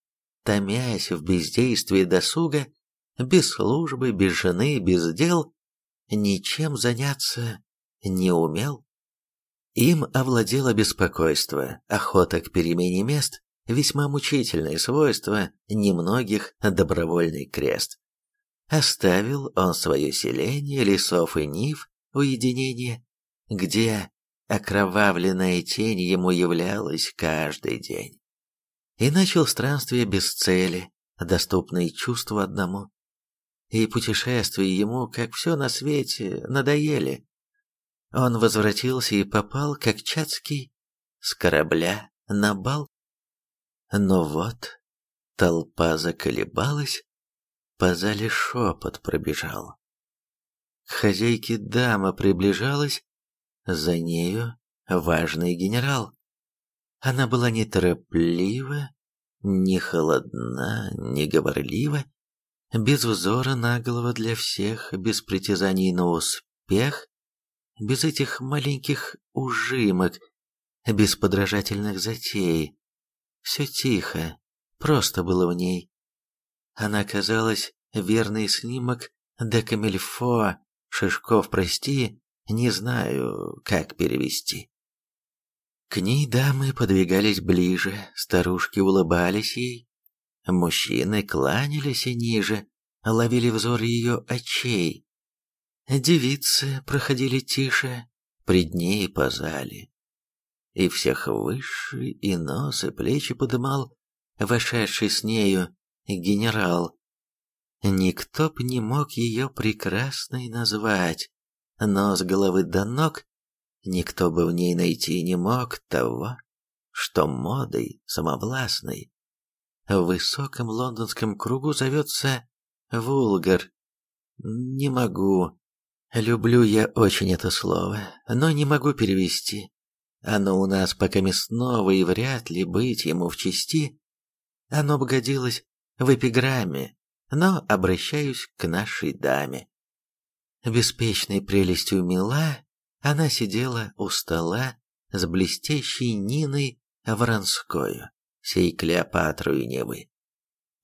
томясь в бездействии досуга, без службы, без жены, без дел, ничем заняться не умел. Им овладело беспокойство, охота к перемене мест, весьма мучительное свойство немногих добровольный крест. Оставил он свое селение, лесов и нив, уединение, где окровавленная тень ему являлась каждый день. И начал странствие без цели, доступное чувству одному. И путешествия ему, как все на свете, надоели. Он возвратился и попал, как Чацкий, с корабля на бал. Но вот толпа заколебалась, по зале шепот пробежал. К хозяйке дама приближалась, за нею важный генерал. Она была не тороплива, не холодна, не говорлива, без взора наглого для всех, без притязаний на успех, без этих маленьких ужимок, без подражательных затей. Все тихо, просто было в ней. Она казалась верный снимок де Камильфо, Шишков, прости, не знаю, как перевести. К ней дамы подвигались ближе, старушки улыбались ей, мужчины кланялись и ниже, ловили взор ее очей. Девицы проходили тише, пред ней по зале. И всех выше, и нос, и плечи подымал, вошедший с нею генерал. Никто б не мог ее прекрасной назвать, но с головы до ног никто бы в ней найти не мог того, что модой самовластной в высоком лондонском кругу зовется вулгар. Не могу. Люблю я очень это слово, но не могу перевести. Оно у нас пока мясного и вряд ли быть ему в чести. Оно бы в эпиграмме, но обращаюсь к нашей даме. Беспечной прелестью мила, она сидела у стола с блестящей Ниной Воронскою, сей Клеопатрою не вы.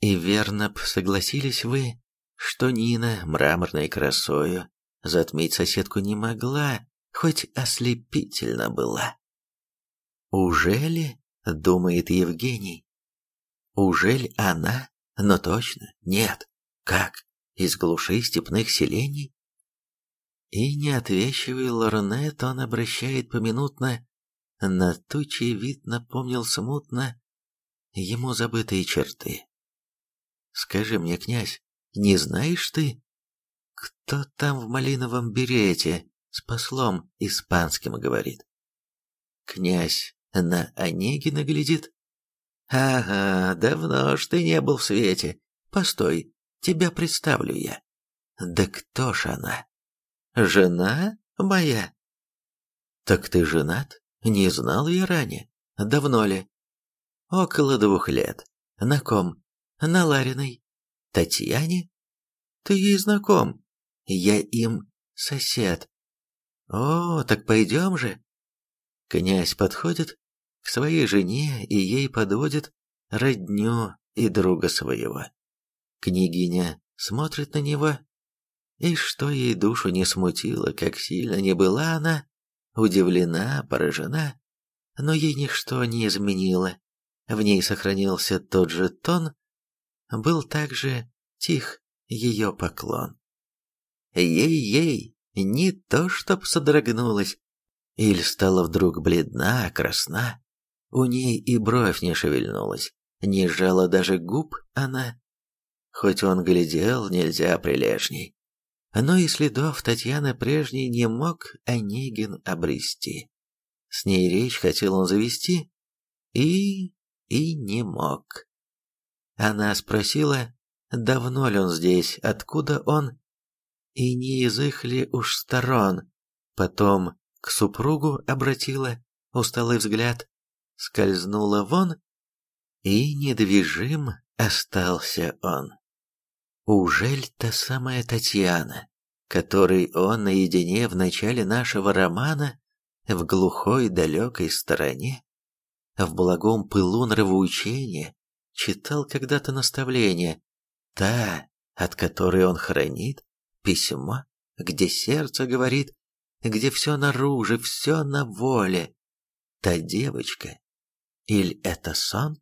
И верно б согласились вы, что Нина мраморной красою затмить соседку не могла, хоть ослепительно была. Ужели, думает Евгений, ужель она но точно, нет. Как? Из глуши степных селений? И неотвечивый лорнет он обращает поминутно, на тучий вид напомнил смутно ему забытые черты. Скажи мне, князь, не знаешь ты, кто там в малиновом берете с послом испанским говорит? Князь на Онегина глядит, «Ага, давно ж ты не был в свете. Постой, тебя представлю я». «Да кто ж она?» «Жена моя». «Так ты женат? Не знал я ранее. Давно ли?» «Около двух лет. На ком? На Лариной. Татьяне?» «Ты ей знаком. Я им сосед». «О, так пойдем же». Князь подходит, к своей жене и ей подводит родню и друга своего. Княгиня смотрит на него, и что ей душу не смутило, как сильно не была она, удивлена, поражена, но ей ничто не изменило. В ней сохранился тот же тон, был также тих ее поклон. Ей-ей, не то чтоб содрогнулась, или стала вдруг бледна, красна, у ней и бровь не шевельнулась, не сжала даже губ она. Хоть он глядел, нельзя прилежней. Но и следов Татьяны прежней не мог Онегин обрести. С ней речь хотел он завести, и... и не мог. Она спросила, давно ли он здесь, откуда он, и не из их ли уж сторон. Потом к супругу обратила усталый взгляд, скользнула вон, и недвижим остался он. Ужель та самая Татьяна, который он наедине в начале нашего романа в глухой далекой стороне, в благом пылу нравоучения, читал когда-то наставление, та, от которой он хранит, письмо, где сердце говорит, где все наружу, все на воле. Та девочка, или это сон?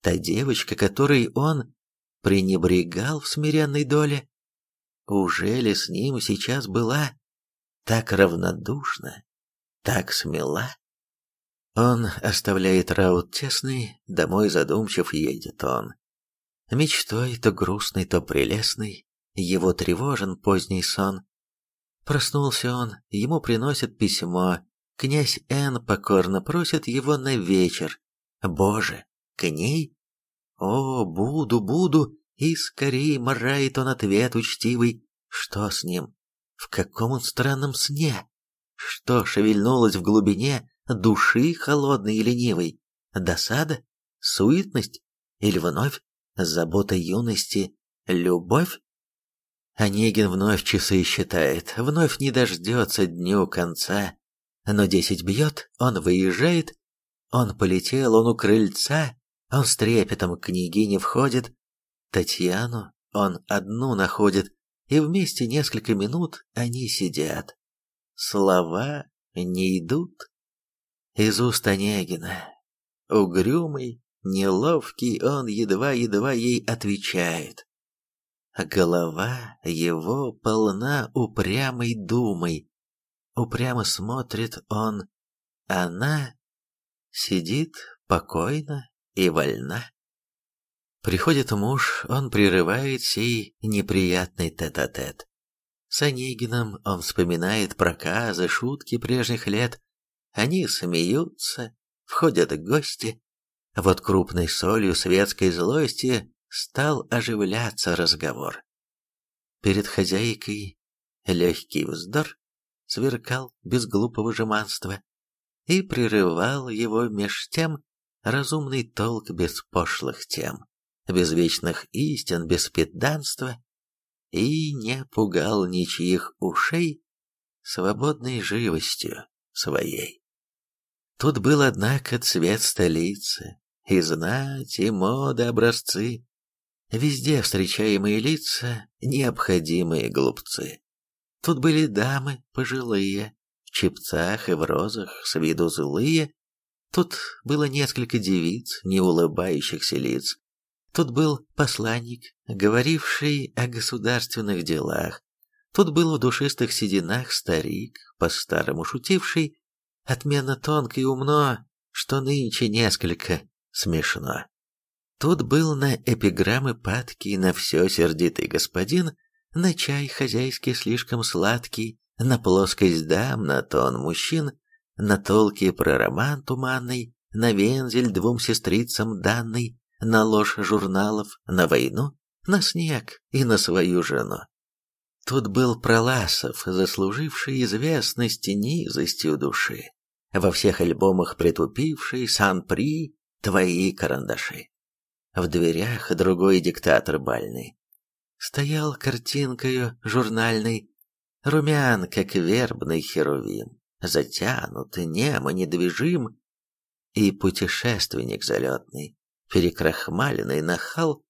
Та девочка, которой он пренебрегал в смиренной доле? Уже ли с ним сейчас была так равнодушна, так смела? Он оставляет раут тесный, домой задумчив едет он. Мечтой то грустный, то прелестный, его тревожен поздний сон. Проснулся он, ему приносят письмо, князь Н покорно просит его на вечер. Боже, к ней? О, буду, буду, и скорее морает он ответ учтивый. Что с ним? В каком он странном сне? Что шевельнулось в глубине души холодной и ленивой? Досада? Суетность? Или вновь забота юности? Любовь? Онегин вновь часы считает, вновь не дождется дню конца. Но десять бьет, он выезжает, он полетел, он у крыльца, он с трепетом к княгине входит. Татьяну он одну находит, и вместе несколько минут они сидят. Слова не идут. Из уст Онегина. Угрюмый, неловкий, он едва-едва ей отвечает. Голова его полна упрямой думой. Упрямо смотрит он. Она сидит покойно и вольна. Приходит муж, он прерывает сей неприятный тет-а-тет. -тет. С Онегином он вспоминает проказы, шутки прежних лет. Они смеются, входят гости. Вот крупной солью светской злости стал оживляться разговор. Перед хозяйкой легкий вздор сверкал без глупого жеманства и прерывал его меж тем разумный толк без пошлых тем, без вечных истин, без педанства, и не пугал ничьих ушей свободной живостью своей. Тут был, однако, цвет столицы, и знать, и мода образцы, Везде встречаемые лица – необходимые глупцы. Тут были дамы пожилые, в чепцах и в розах, с виду злые. Тут было несколько девиц, не улыбающихся лиц. Тут был посланник, говоривший о государственных делах. Тут был в душистых сединах старик, по-старому шутивший, отменно тонко и умно, что нынче несколько смешно. Тут был на эпиграммы падкий, на все сердитый господин, на чай хозяйский слишком сладкий, на плоскость дам, на тон мужчин, на толки про роман туманный, на вензель двум сестрицам данный, на ложь журналов, на войну, на снег и на свою жену. Тут был Проласов, заслуживший известность низостью души, во всех альбомах притупивший сан-при твои карандаши. В дверях другой диктатор бальный. Стоял картинкою журнальной, румян, как вербный херувим, затянут, немо недвижим, и путешественник залетный, перекрахмаленный нахал,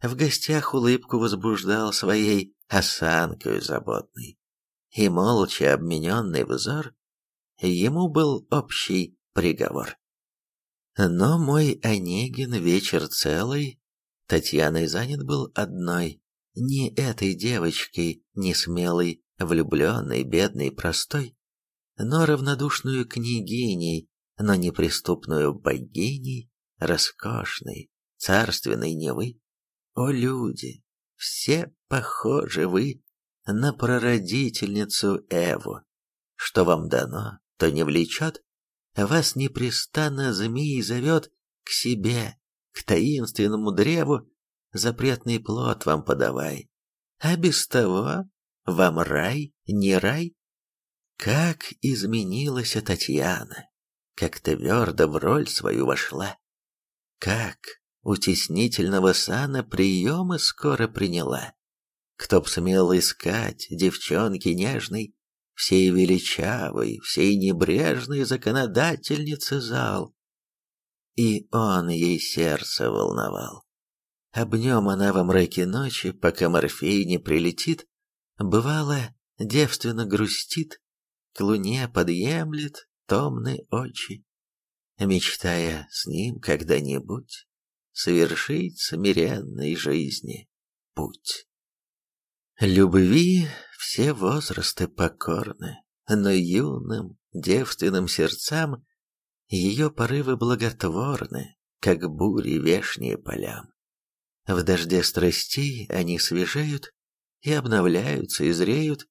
в гостях улыбку возбуждал своей осанкою заботной, и молча обмененный взор, ему был общий приговор. Но мой Онегин вечер целый Татьяной занят был одной, не этой девочкой, не смелой, влюбленной, бедной, простой, но равнодушную княгиней, но неприступную богиней, роскошной, царственной Невы. О, люди, все похожи вы на прародительницу Эву. Что вам дано, то не влечет, вас непрестанно змей зовет к себе, к таинственному древу, запретный плод вам подавай. А без того вам рай, не рай? Как изменилась Татьяна, как твердо в роль свою вошла, как утеснительного сана приемы скоро приняла. Кто б смел искать девчонки нежной, Всей величавой, всей небрежной законодательницы зал. И он ей сердце волновал. Об нем она во мраке ночи, пока Морфей не прилетит, бывало, девственно грустит, к луне подъемлет томные очи, мечтая с ним когда-нибудь совершить смиренной жизни путь. Любви все возрасты покорны, но юным, девственным сердцам ее порывы благотворны, как бури вешние полям. В дожде страстей они свежеют и обновляются, и зреют,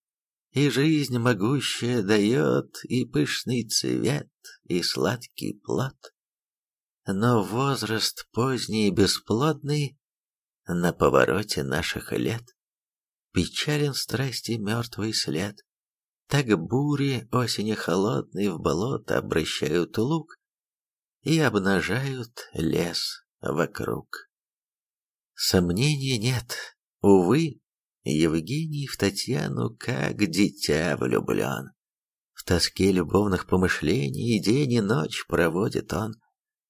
и жизнь могущая дает и пышный цвет, и сладкий плод. Но возраст поздний и бесплодный на повороте наших лет печален страсти мертвый след. Так бури осени холодной в болото обращают лук и обнажают лес вокруг. Сомнений нет, увы, Евгений в Татьяну как дитя влюблен. В тоске любовных помышлений день и ночь проводит он,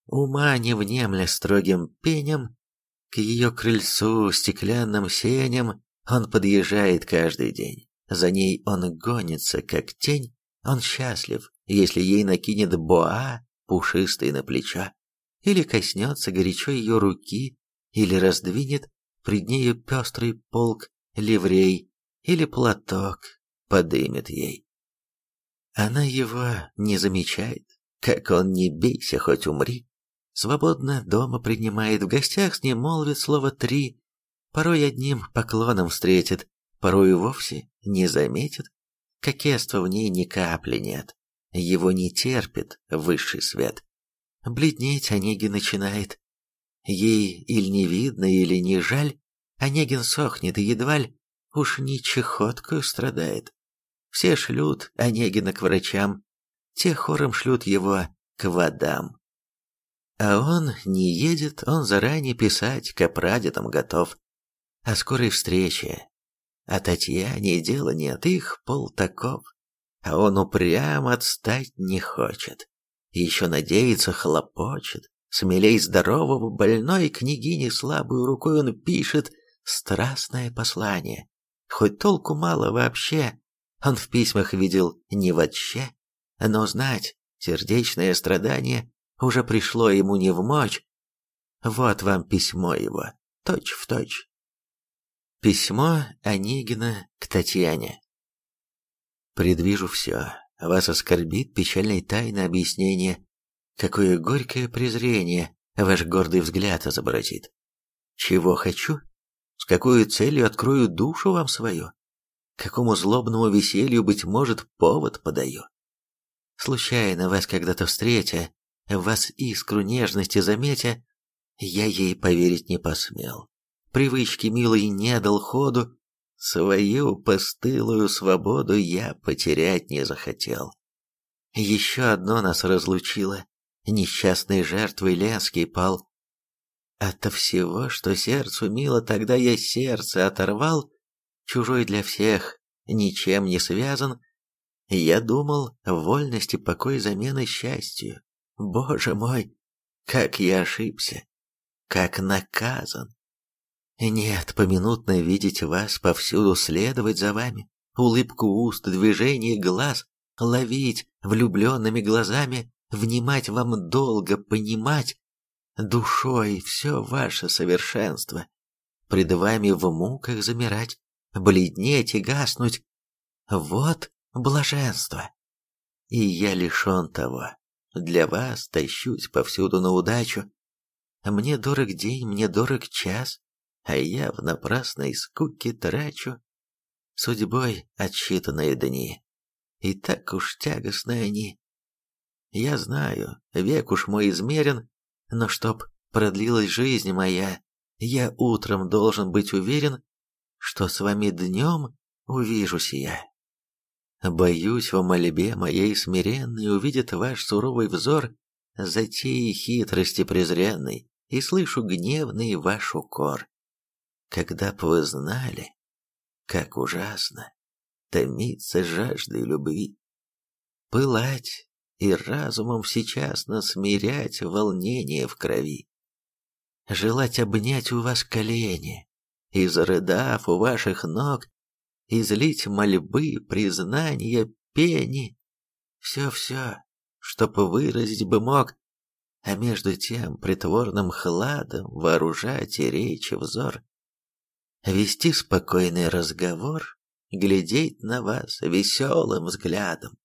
ума не внемля строгим пенем, к ее крыльцу стеклянным сеням он подъезжает каждый день. За ней он гонится, как тень. Он счастлив, если ей накинет боа, пушистый на плечо, или коснется горячо ее руки, или раздвинет пред нею пестрый полк ливрей, или платок подымет ей. Она его не замечает, как он не бейся, хоть умри. Свободно дома принимает, в гостях с ним молвит слово три, порой одним поклоном встретит, порой и вовсе не заметит. Кокетства в ней ни капли нет, его не терпит высший свет. Бледнеть Онегин начинает. Ей или не видно, или не жаль, Онегин сохнет и едва ли уж не чехоткою страдает. Все шлют Онегина к врачам, те хором шлют его к водам. А он не едет, он заранее писать к прадедам готов о скорой встрече. А Татьяне дела нет, их пол таков, а он упрямо отстать не хочет. Еще надеется, хлопочет, смелей здорового больной княгине слабую рукой он пишет страстное послание. Хоть толку мало вообще, он в письмах видел не вообще, но знать, сердечное страдание уже пришло ему не в мочь. Вот вам письмо его, точь в точь. Письмо Онегина к Татьяне. Предвижу все. Вас оскорбит печальной тайны объяснение. Какое горькое презрение ваш гордый взгляд изобразит. Чего хочу? С какой целью открою душу вам свою? Какому злобному веселью, быть может, повод подаю? Случайно вас когда-то встретя, вас искру нежности заметя, я ей поверить не посмел привычки милой не дал ходу, свою постылую свободу я потерять не захотел. Еще одно нас разлучило, несчастной жертвой Ленский пал. Ото всего, что сердцу мило, тогда я сердце оторвал, чужой для всех, ничем не связан, я думал, вольности покой замены счастью. Боже мой, как я ошибся, как наказан. Нет, поминутно видеть вас, повсюду следовать за вами, улыбку уст, движение глаз, ловить влюбленными глазами, внимать вам долго, понимать душой все ваше совершенство, пред вами в муках замирать, бледнеть и гаснуть. Вот блаженство. И я лишен того. Для вас тащусь повсюду на удачу. Мне дорог день, мне дорог час, а я в напрасной скуке трачу судьбой отсчитанные дни. И так уж тягостны они. Я знаю, век уж мой измерен, но чтоб продлилась жизнь моя, я утром должен быть уверен, что с вами днем увижусь я. Боюсь, в мольбе моей смиренной увидит ваш суровый взор затеи хитрости презренной, и слышу гневный ваш укор. Когда б вы знали, как ужасно томиться жаждой любви. Пылать и разумом сейчас насмирять волнение в крови. Желать обнять у вас колени, и, зарыдав у ваших ног, излить мольбы, признания, пени. Все-все, чтоб выразить бы мог, а между тем притворным хладом вооружать и речи взор. Вести спокойный разговор, глядеть на вас веселым взглядом.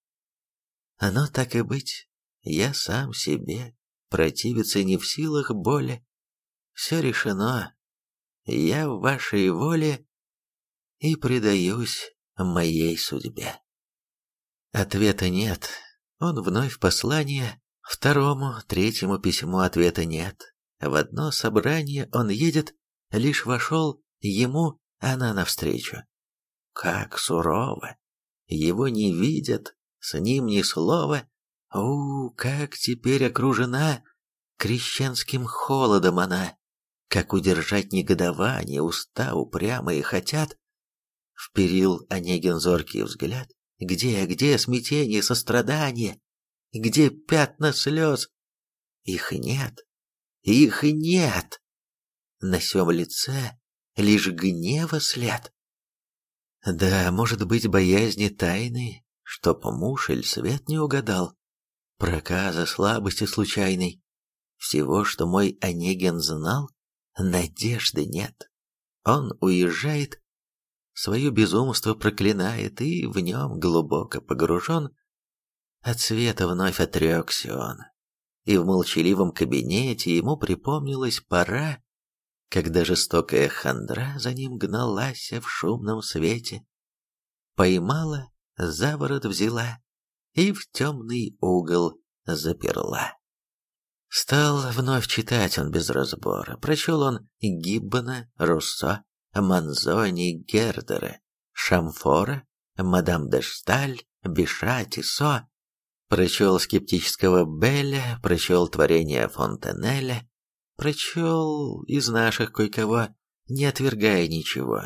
Но так и быть, я сам себе противиться не в силах боли. Все решено, я в вашей воле и предаюсь моей судьбе. Ответа нет. Он вновь послание, второму, третьему письму ответа нет. В одно собрание он едет, лишь вошел, ему она навстречу. Как сурово! Его не видят, с ним ни слова. У, как теперь окружена крещенским холодом она! Как удержать негодование, уста упрямые хотят? Вперил Онегин зоркий взгляд. Где, где смятение, сострадание? Где пятна слез? Их нет, их нет. На сём лице лишь гнева след. Да, может быть, боязни тайны, чтоб муж или свет не угадал. Проказа, слабости случайной. Всего, что мой Онегин знал, надежды нет. Он уезжает, свое безумство проклинает и в нем глубоко погружен. От света вновь отрекся он, и в молчаливом кабинете ему припомнилась пора, когда жестокая хандра за ним гналась в шумном свете, поймала, за ворот взяла и в темный угол заперла. Стал вновь читать он без разбора. Прочел он Гиббона, Руссо, Манзони, Гердера, Шамфора, Мадам де Шталь, Биша, Тисо. Прочел скептического Белля, прочел творение Фонтенеля, Прочел из наших кое-кого, не отвергая ничего.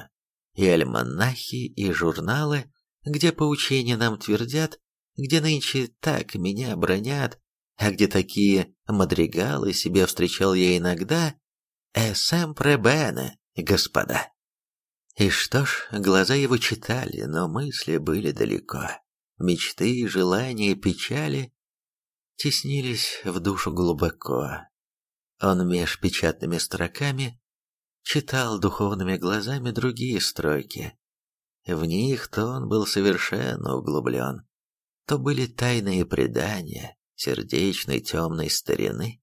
И альманахи, и журналы, где поучения нам твердят, где нынче так меня бронят, а где такие мадригалы себе встречал я иногда, эсэм пребене, господа. И что ж, глаза его читали, но мысли были далеко. Мечты, желания, печали теснились в душу глубоко, он меж печатными строками читал духовными глазами другие строки. В них то он был совершенно углублен, то были тайные предания сердечной темной старины,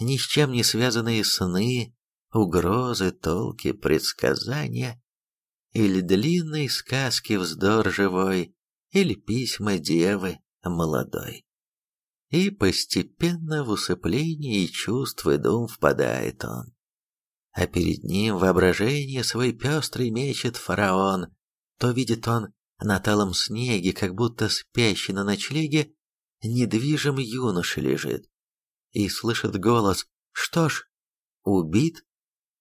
ни с чем не связанные сны, угрозы, толки, предсказания, или длинные сказки вздор живой, или письма девы молодой и постепенно в усыплении чувств и дум впадает он. А перед ним воображение свой пестрый мечет фараон, то видит он на талом снеге, как будто спящий на ночлеге, недвижим юноша лежит, и слышит голос «Что ж, убит?»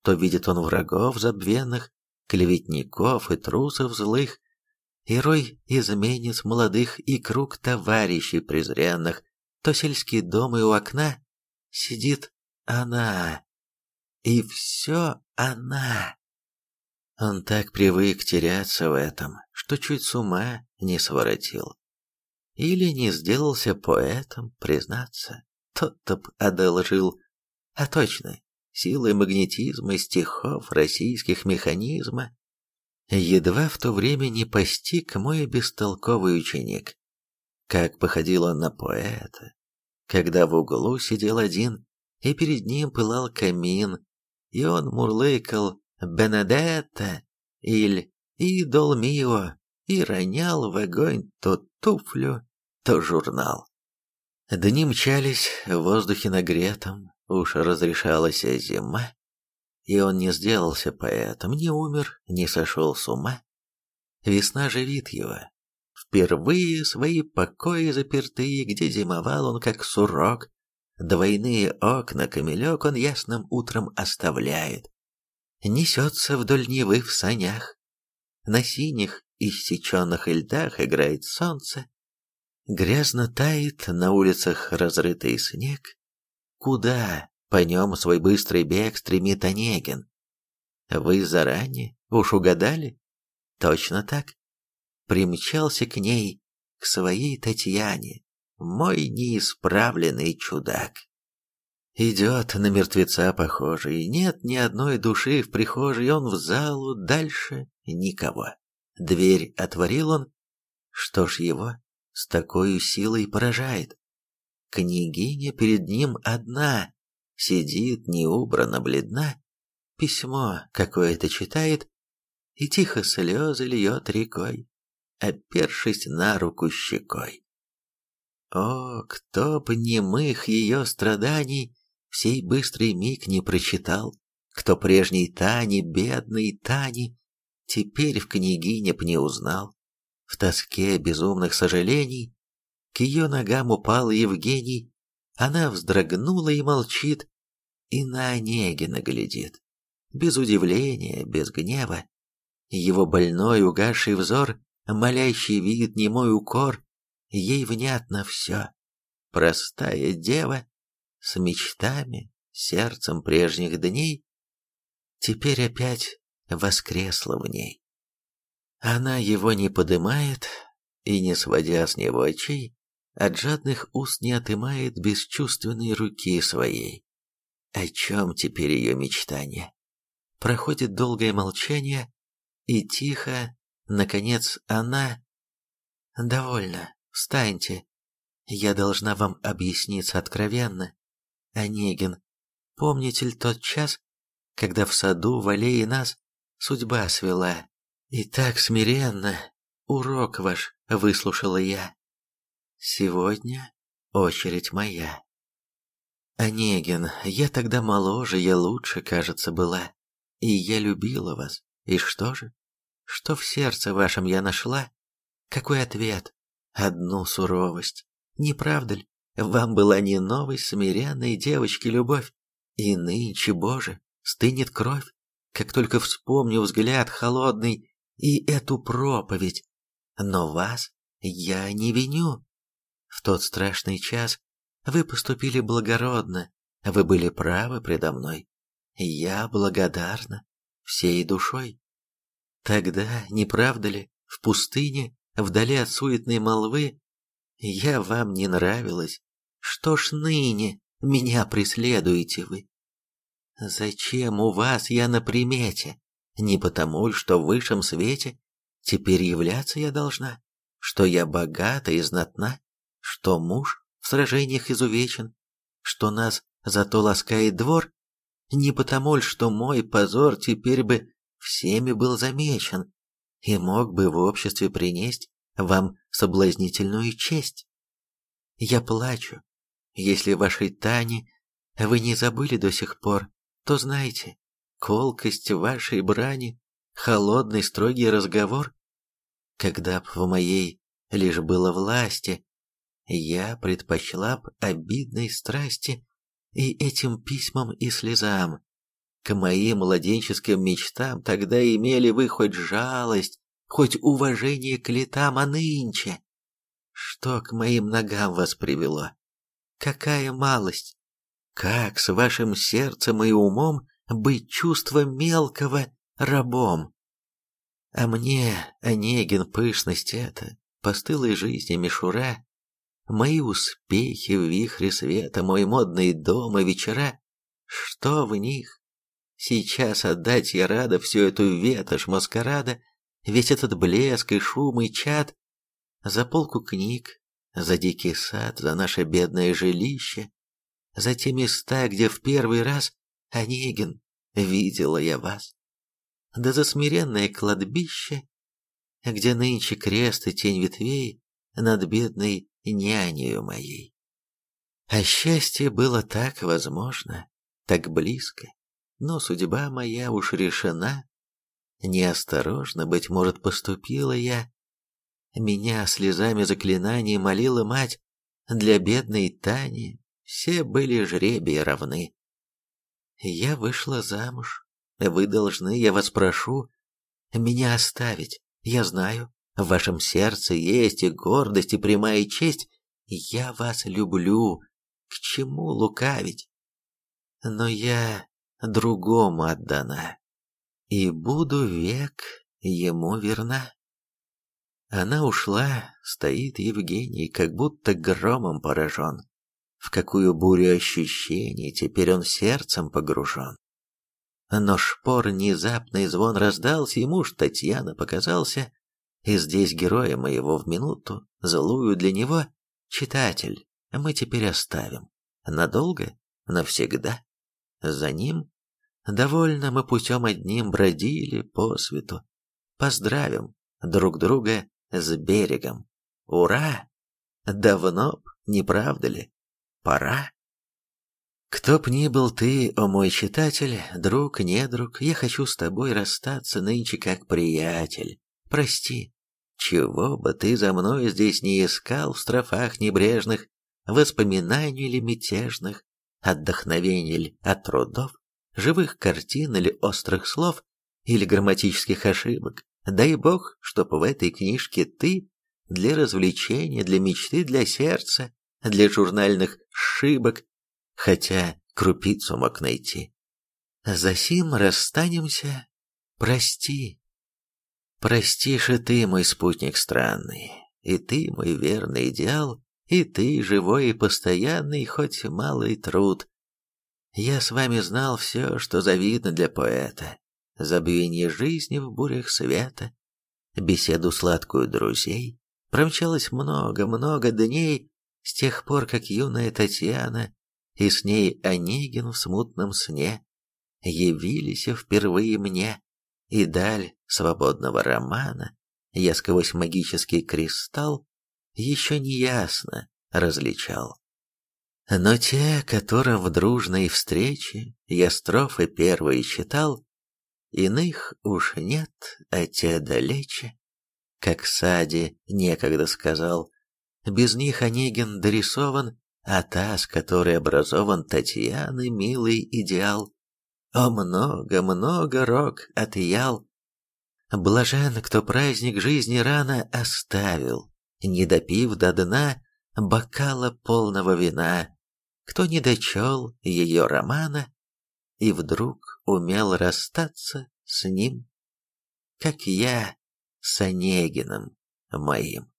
То видит он врагов забвенных, клеветников и трусов злых, и рой изменниц молодых и круг товарищей презренных, то сельский дом и у окна сидит она. И все она. Он так привык теряться в этом, что чуть с ума не своротил. Или не сделался поэтом, признаться, тот-то б одолжил. А точно, силой магнетизма стихов российских механизма едва в то время не постиг мой бестолковый ученик. Как походил он на поэта, когда в углу сидел один, и перед ним пылал камин, и он мурлыкал «Бенедетта» или «Идол мио» и ронял в огонь то туфлю, то журнал. Дни мчались в воздухе нагретом, уж разрешалась зима, и он не сделался поэтом, не умер, не сошел с ума. Весна живит его, Впервые свои покои запертые, где зимовал он как сурок, двойные окна камелек он ясным утром оставляет. Несется вдоль Невы в санях. на синих иссеченных льдах играет солнце, грязно тает на улицах разрытый снег. Куда по нем свой быстрый бег стремит Онегин? Вы заранее уж угадали? Точно так. Примчался к ней, к своей Татьяне, мой неисправленный чудак. Идет на мертвеца похожий, нет ни одной души в прихожей, он в залу, дальше никого. Дверь отворил он, что ж его с такой силой поражает. Княгиня перед ним одна, сидит неубрана, бледна, письмо какое-то читает и тихо слезы льет рекой, опершись на руку щекой. О, кто б немых ее страданий в сей быстрый миг не прочитал, кто прежней Тани, бедной Тани, теперь в княгине б не узнал. В тоске безумных сожалений к ее ногам упал Евгений, она вздрогнула и молчит, и на Онегина глядит, без удивления, без гнева. Его больной угасший взор, молящий вид, немой укор, ей внятно все. Простая дева, с мечтами, сердцем прежних дней, теперь опять воскресла в ней. Она его не подымает и, не сводя с него очей, от жадных уст не отымает бесчувственной руки своей. О чем теперь ее мечтание? Проходит долгое молчание, и тихо, наконец, она... «Довольно, встаньте. Я должна вам объясниться откровенно. Онегин, помните ли тот час, когда в саду в аллее нас судьба свела, и так смиренно урок ваш выслушала я. Сегодня очередь моя. Онегин, я тогда моложе, я лучше, кажется, была, и я любила вас. И что же? Что в сердце вашем я нашла? Какой ответ? Одну суровость. Не правда ли? Вам была не новой смиренной девочки любовь, и нынче, Боже, стынет кровь, как только вспомню взгляд холодный и эту проповедь. Но вас я не виню. В тот страшный час вы поступили благородно, вы были правы предо мной. Я благодарна всей душой. Тогда, не правда ли, в пустыне, вдали от суетной молвы, я вам не нравилась, что ж ныне меня преследуете вы? Зачем у вас я на примете? Не потому что в высшем свете теперь являться я должна, что я богата и знатна, что муж в сражениях изувечен, что нас зато ласкает двор, не потому что мой позор теперь бы всеми был замечен и мог бы в обществе принести вам соблазнительную честь. Я плачу, если вашей Тане вы не забыли до сих пор, то знайте, колкость вашей брани, холодный строгий разговор, когда б в моей лишь было власти, я предпочла б обидной страсти и этим письмам и слезам. К моим младенческим мечтам тогда имели вы хоть жалость, хоть уважение к летам, а нынче... Что к моим ногам вас привело? Какая малость! Как с вашим сердцем и умом быть чувством мелкого рабом? А мне, Онегин, пышность эта, постылой жизни мишура, мои успехи в вихре света, мой модный дом и вечера, что в них? Сейчас отдать я рада всю эту ветошь маскарада, весь этот блеск и шум и чад, за полку книг, за дикий сад, за наше бедное жилище, за те места, где в первый раз, Онегин, видела я вас, да за смиренное кладбище, где нынче крест и тень ветвей над бедной нянею моей. А счастье было так возможно, так близко, но судьба моя уж решена. Неосторожно, быть может, поступила я, меня слезами заклинаний молила мать, для бедной Тани все были жребии равны. Я вышла замуж. Вы должны, я вас прошу, меня оставить. Я знаю, в вашем сердце есть и гордость, и прямая честь. Я вас люблю. К чему лукавить? Но я другому отдана, и буду век ему верна. Она ушла, стоит Евгений, как будто громом поражен. В какую бурю ощущений теперь он сердцем погружен. Но шпор внезапный звон раздался, ему ж Татьяна показался, и здесь героя моего в минуту, злую для него, читатель, мы теперь оставим. Надолго? Навсегда? За ним? Довольно мы путем одним бродили по свету. Поздравим друг друга с берегом. Ура! Давно б, не правда ли? Пора. Кто б ни был ты, о мой читатель, друг, не друг, я хочу с тобой расстаться нынче как приятель. Прости, чего бы ты за мной здесь не искал в строфах небрежных, воспоминаний ли мятежных, отдохновений ли от трудов, живых картин или острых слов, или грамматических ошибок. Дай бог, чтоб в этой книжке ты для развлечения, для мечты, для сердца, для журнальных шибок, хотя крупицу мог найти. Засим расстанемся, прости. Простишь и ты, мой спутник странный, и ты, мой верный идеал, и ты, живой и постоянный, хоть малый труд. Я с вами знал все, что завидно для поэта, забвение жизни в бурях света, беседу сладкую друзей. Промчалось много-много дней с тех пор, как юная Татьяна и с ней Онегин в смутном сне явились впервые мне, и даль свободного романа я сквозь магический кристалл еще не ясно различал. Но те, которым в дружной встрече я строфы первые читал, Иных уж нет, а те далече. Как Сади некогда сказал, без них Онегин дорисован, а та, с которой образован Татьяны, милый идеал. О, много-много рок отъял. Блажен, кто праздник жизни рано оставил, не допив до дна бокала полного вина, кто не дочел ее романа и вдруг умел расстаться с ним, как я с Онегиным моим.